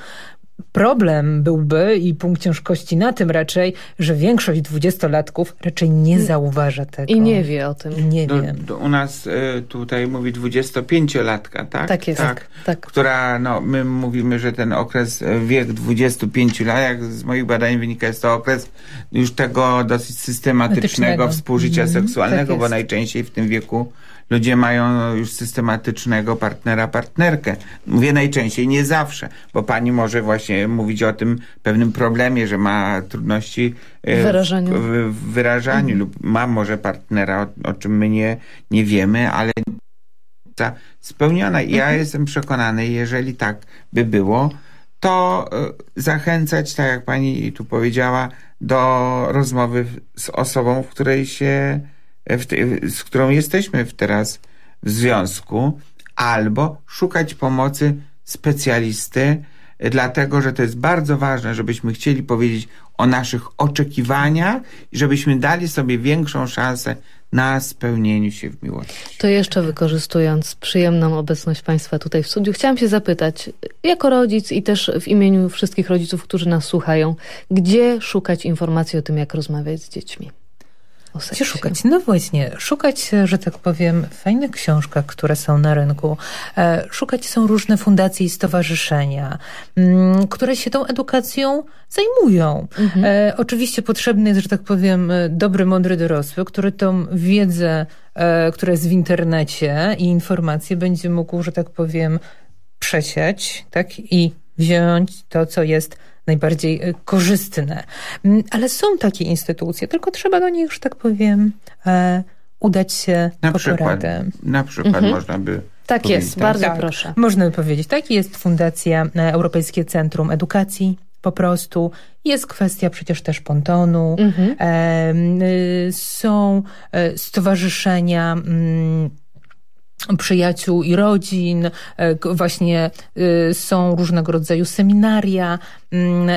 Problem byłby i punkt ciężkości na tym raczej, że większość dwudziestolatków raczej nie zauważa tego. I nie wie o tym. I nie No, wiem. to u nas y, tutaj mówi 25-latka, tak? Tak jest, tak. Która, no, my mówimy, że ten okres, y, wiek 25 lat, jak z moich badań wynika, jest to okres już tego dosyć systematycznego współżycia Mhm, seksualnego, tak bo najczęściej w tym wieku ludzie mają już systematycznego partnera, partnerkę. Mówię najczęściej, nie zawsze, bo pani może właśnie mówić o tym pewnym problemie, że ma trudności y, W wyrażaniu. w, w wyrażaniu lub ma może partnera, o, o czym my nie, nie wiemy, ale spełniona. I ja jestem przekonany, jeżeli tak by było, to y, zachęcać, tak jak pani tu powiedziała, do rozmowy z osobą, w której się, te, z którą jesteśmy teraz w związku, albo szukać pomocy specjalisty, dlatego że to jest bardzo ważne, żebyśmy chcieli powiedzieć o naszych oczekiwaniach i żebyśmy dali sobie większą szansę na spełnieniu się w miłości. To jeszcze wykorzystując przyjemną obecność Państwa tutaj w studiu, chciałam się zapytać, jako rodzic i też w imieniu wszystkich rodziców, którzy nas słuchają, gdzie szukać informacji o tym, jak rozmawiać z dziećmi? Gdzie szukać? No właśnie, szukać, że tak powiem, fajnych książkach, które są na rynku. E, Szukać są różne fundacje i stowarzyszenia, mm, które się tą edukacją zajmują. E, Oczywiście potrzebny jest, że tak powiem, e, dobry, mądry dorosły, który tą wiedzę, która jest w internecie i informacje będzie mógł, że tak powiem, przesiać, tak? I wziąć to, co jest najbardziej e, korzystne. Mm, Ale są takie instytucje, tylko trzeba do nich, że tak powiem, e, udać się Na po przykład, poradę. na przykład można by Tak powiedzieć, jest, bardzo proszę. Można by powiedzieć, tak jest Fundacja e, Europejskie Centrum Edukacji. Po prostu jest kwestia przecież też pontonu. Mhm. Em, y, są e, stowarzyszenia mm, przyjaciół i rodzin, e, właśnie y, są różnego rodzaju seminaria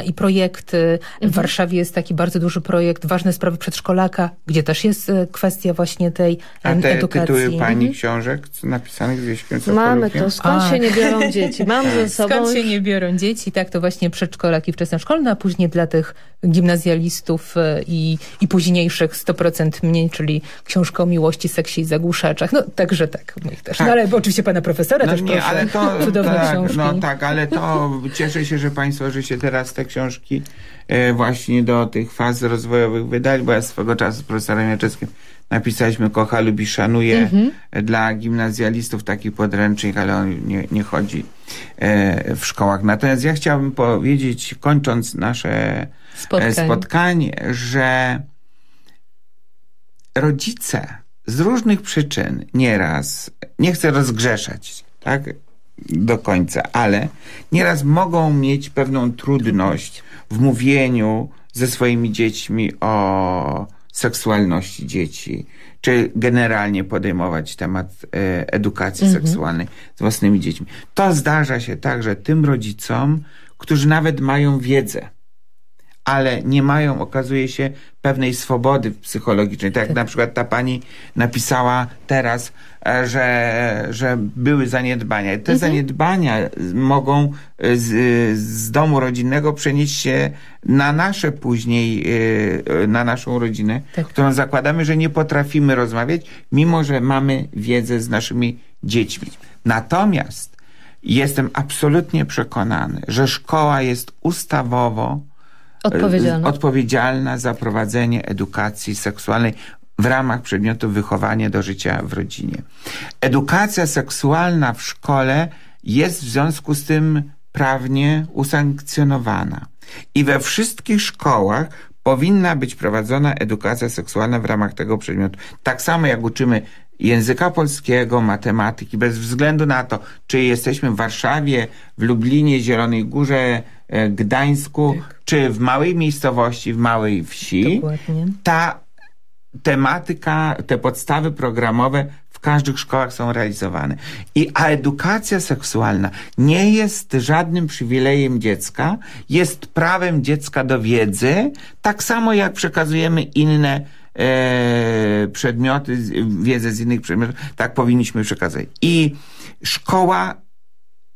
i projekty. W Warszawie jest taki bardzo duży projekt Ważne sprawy przedszkolaka, gdzie też jest e, kwestia właśnie tej A te edukacji. tytuły pani Mhm. książek napisanych z Wieśkiem Mamy to. Skąd A. się nie biorą dzieci? Mam ze sobą Skąd się nie biorą dzieci? Tak, to właśnie przedszkolaki wczesnoszkolne, a później dla tych gimnazjalistów e, i, i późniejszych 100% mniej, czyli książka o miłości, seksie i zagłuszaczach. No także tak, moich też. Tak. No ale oczywiście pana profesora No też nie, proszę. ale to, Cudowne tak, książki. no tak, ale to cieszę się, że państwo, że się teraz te książki e, właśnie do tych faz rozwojowych wydali, bo ja swego czasu z profesorem Jaczewskim napisaliśmy Kocha, lubi, szanuje Mhm. dla gimnazjalistów taki podręcznik, ale on nie, nie chodzi e, w szkołach. Natomiast ja chciałbym powiedzieć, kończąc nasze Spotkanie. e, spotkanie, że rodzice z różnych przyczyn nieraz, nie chcę rozgrzeszać, tak, do końca, ale nieraz mogą mieć pewną trudność w mówieniu ze swoimi dziećmi o seksualności dzieci, czy generalnie podejmować temat e, edukacji seksualnej z własnymi dziećmi. To zdarza się także tym rodzicom, którzy nawet mają wiedzę, ale nie mają, okazuje się, pewnej swobody psychologicznej. Tak jak na przykład ta pani napisała teraz, e, że, że były zaniedbania. Te zaniedbania mogą e, z, z domu rodzinnego przenieść się na nasze później, e, na naszą rodzinę, Tak. którą zakładamy, że nie potrafimy rozmawiać, mimo że mamy wiedzę z naszymi dziećmi. Natomiast jestem absolutnie przekonany, że szkoła jest ustawowo Odpowiedzialna. odpowiedzialna za prowadzenie edukacji seksualnej w ramach przedmiotu wychowanie do życia w rodzinie. Edukacja seksualna w szkole jest w związku z tym prawnie usankcjonowana. I we wszystkich szkołach powinna być prowadzona edukacja seksualna w ramach tego przedmiotu. Tak samo jak uczymy języka polskiego, matematyki, bez względu na to, czy jesteśmy w Warszawie, w Lublinie, Zielonej Górze, e, Gdańsku, czy w małej miejscowości, w małej wsi, Dokładnie. ta tematyka, te podstawy programowe w każdych szkołach są realizowane. I a edukacja seksualna nie jest żadnym przywilejem dziecka, jest prawem dziecka do wiedzy, tak samo jak przekazujemy inne e, przedmioty, wiedzę z innych przedmiotów, tak powinniśmy przekazać. I szkoła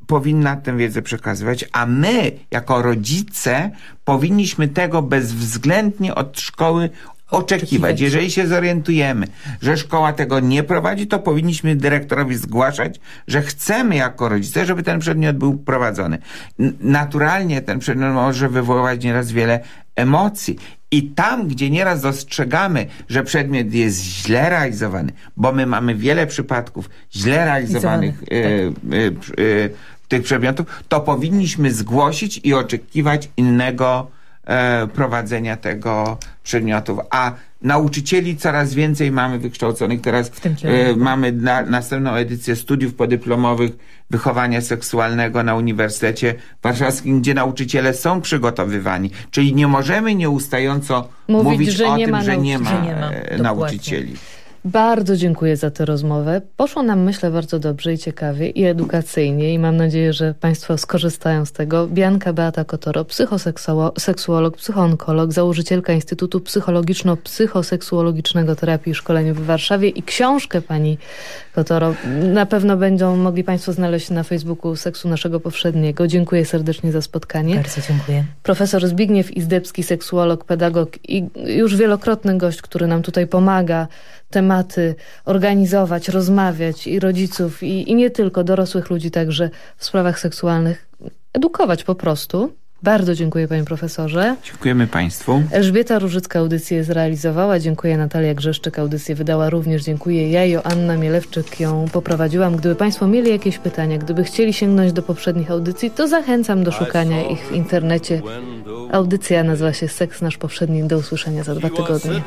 powinna tę wiedzę przekazywać, a my, jako rodzice, powinniśmy tego bezwzględnie od szkoły oczekiwać. Jeżeli się zorientujemy, że szkoła tego nie prowadzi, to powinniśmy dyrektorowi zgłaszać, że chcemy jako rodzice, żeby ten przedmiot był prowadzony. Naturalnie ten przedmiot może wywoływać nieraz wiele emocji. I tam, gdzie nieraz dostrzegamy, że przedmiot jest źle realizowany, bo my mamy wiele przypadków źle realizowanych Realizowanych, e, e, e, tych przedmiotów, to powinniśmy zgłosić i oczekiwać innego prowadzenia tego przedmiotów. A nauczycieli coraz więcej mamy wykształconych. Teraz e, mamy na, następną edycję studiów podyplomowych wychowania seksualnego na Uniwersytecie Warszawskim, gdzie nauczyciele są przygotowywani. Czyli nie możemy nieustająco Mówić, mówić, że o tym, że nie ma. Że nie ma, e, nauczycieli. Bardzo dziękuję za tę rozmowę. Poszło nam, myślę, bardzo dobrze i ciekawie i edukacyjnie i mam nadzieję, że Państwo skorzystają z tego. Bianka Beata Kotoro, psychoseksuolog, psychoonkolog, założycielka Instytutu Psychologiczno-Psychoseksuologicznego Terapii i Szkolenia w Warszawie i książkę pani Kotoro na pewno będą mogli Państwo znaleźć na Facebooku Seksu Naszego Powszedniego. Dziękuję serdecznie za spotkanie. Bardzo dziękuję. Profesor Zbigniew Izdebski, seksuolog, pedagog i już wielokrotny gość, który nam tutaj pomaga tematy organizować, rozmawiać i rodziców, i, i nie tylko, dorosłych ludzi także w sprawach seksualnych, edukować po prostu. Bardzo dziękuję panie profesorze. Dziękujemy Państwu. Elżbieta Różycka audycję zrealizowała. Dziękuję Natalia Grzeszczyk audycję wydała również. Dziękuję ja, Joanna Mielewczyk ją poprowadziłam. Gdyby Państwo mieli jakieś pytania, gdyby chcieli sięgnąć do poprzednich audycji, to zachęcam do szukania ich w internecie. Audycja nazywa się Seks Nasz Powszedni. Do usłyszenia za dwa tygodnie.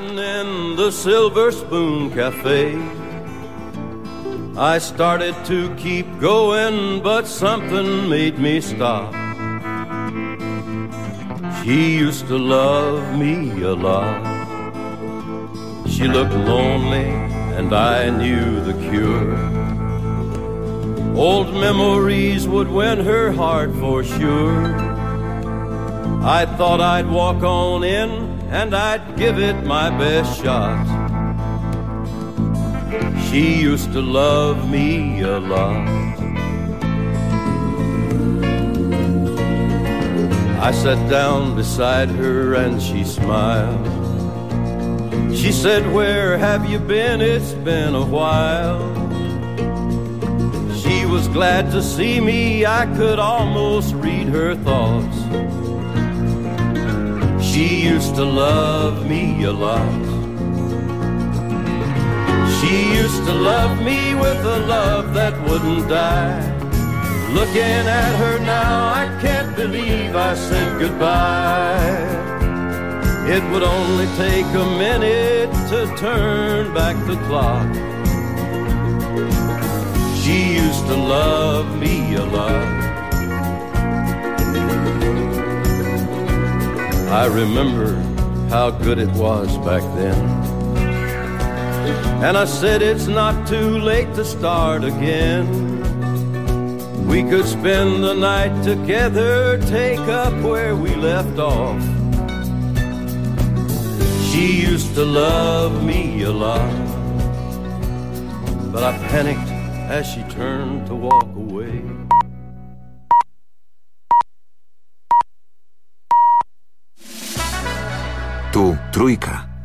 I started to keep going, but something made me stop. She used to love me a lot. She looked lonely, and I knew the cure. Old memories would win her heart for sure. I thought I'd walk on in and I'd give it my best shot. She used to love me a lot. I sat down beside her and she smiled. She said, Where have you been? It's been a while. She was glad to see me, I could almost read her thoughts. She used to love me a lot. She used to love me with a love that wouldn't die. Looking at her now, I can't believe I said goodbye. It would only take a minute to turn back the clock. She used to love me a lot. I remember how good it was back then. And I said it's not too late to start again. We could spend the night together, take up where we left off. She used to love me a lot, but I panicked as she turned to walk away. Tu trójka.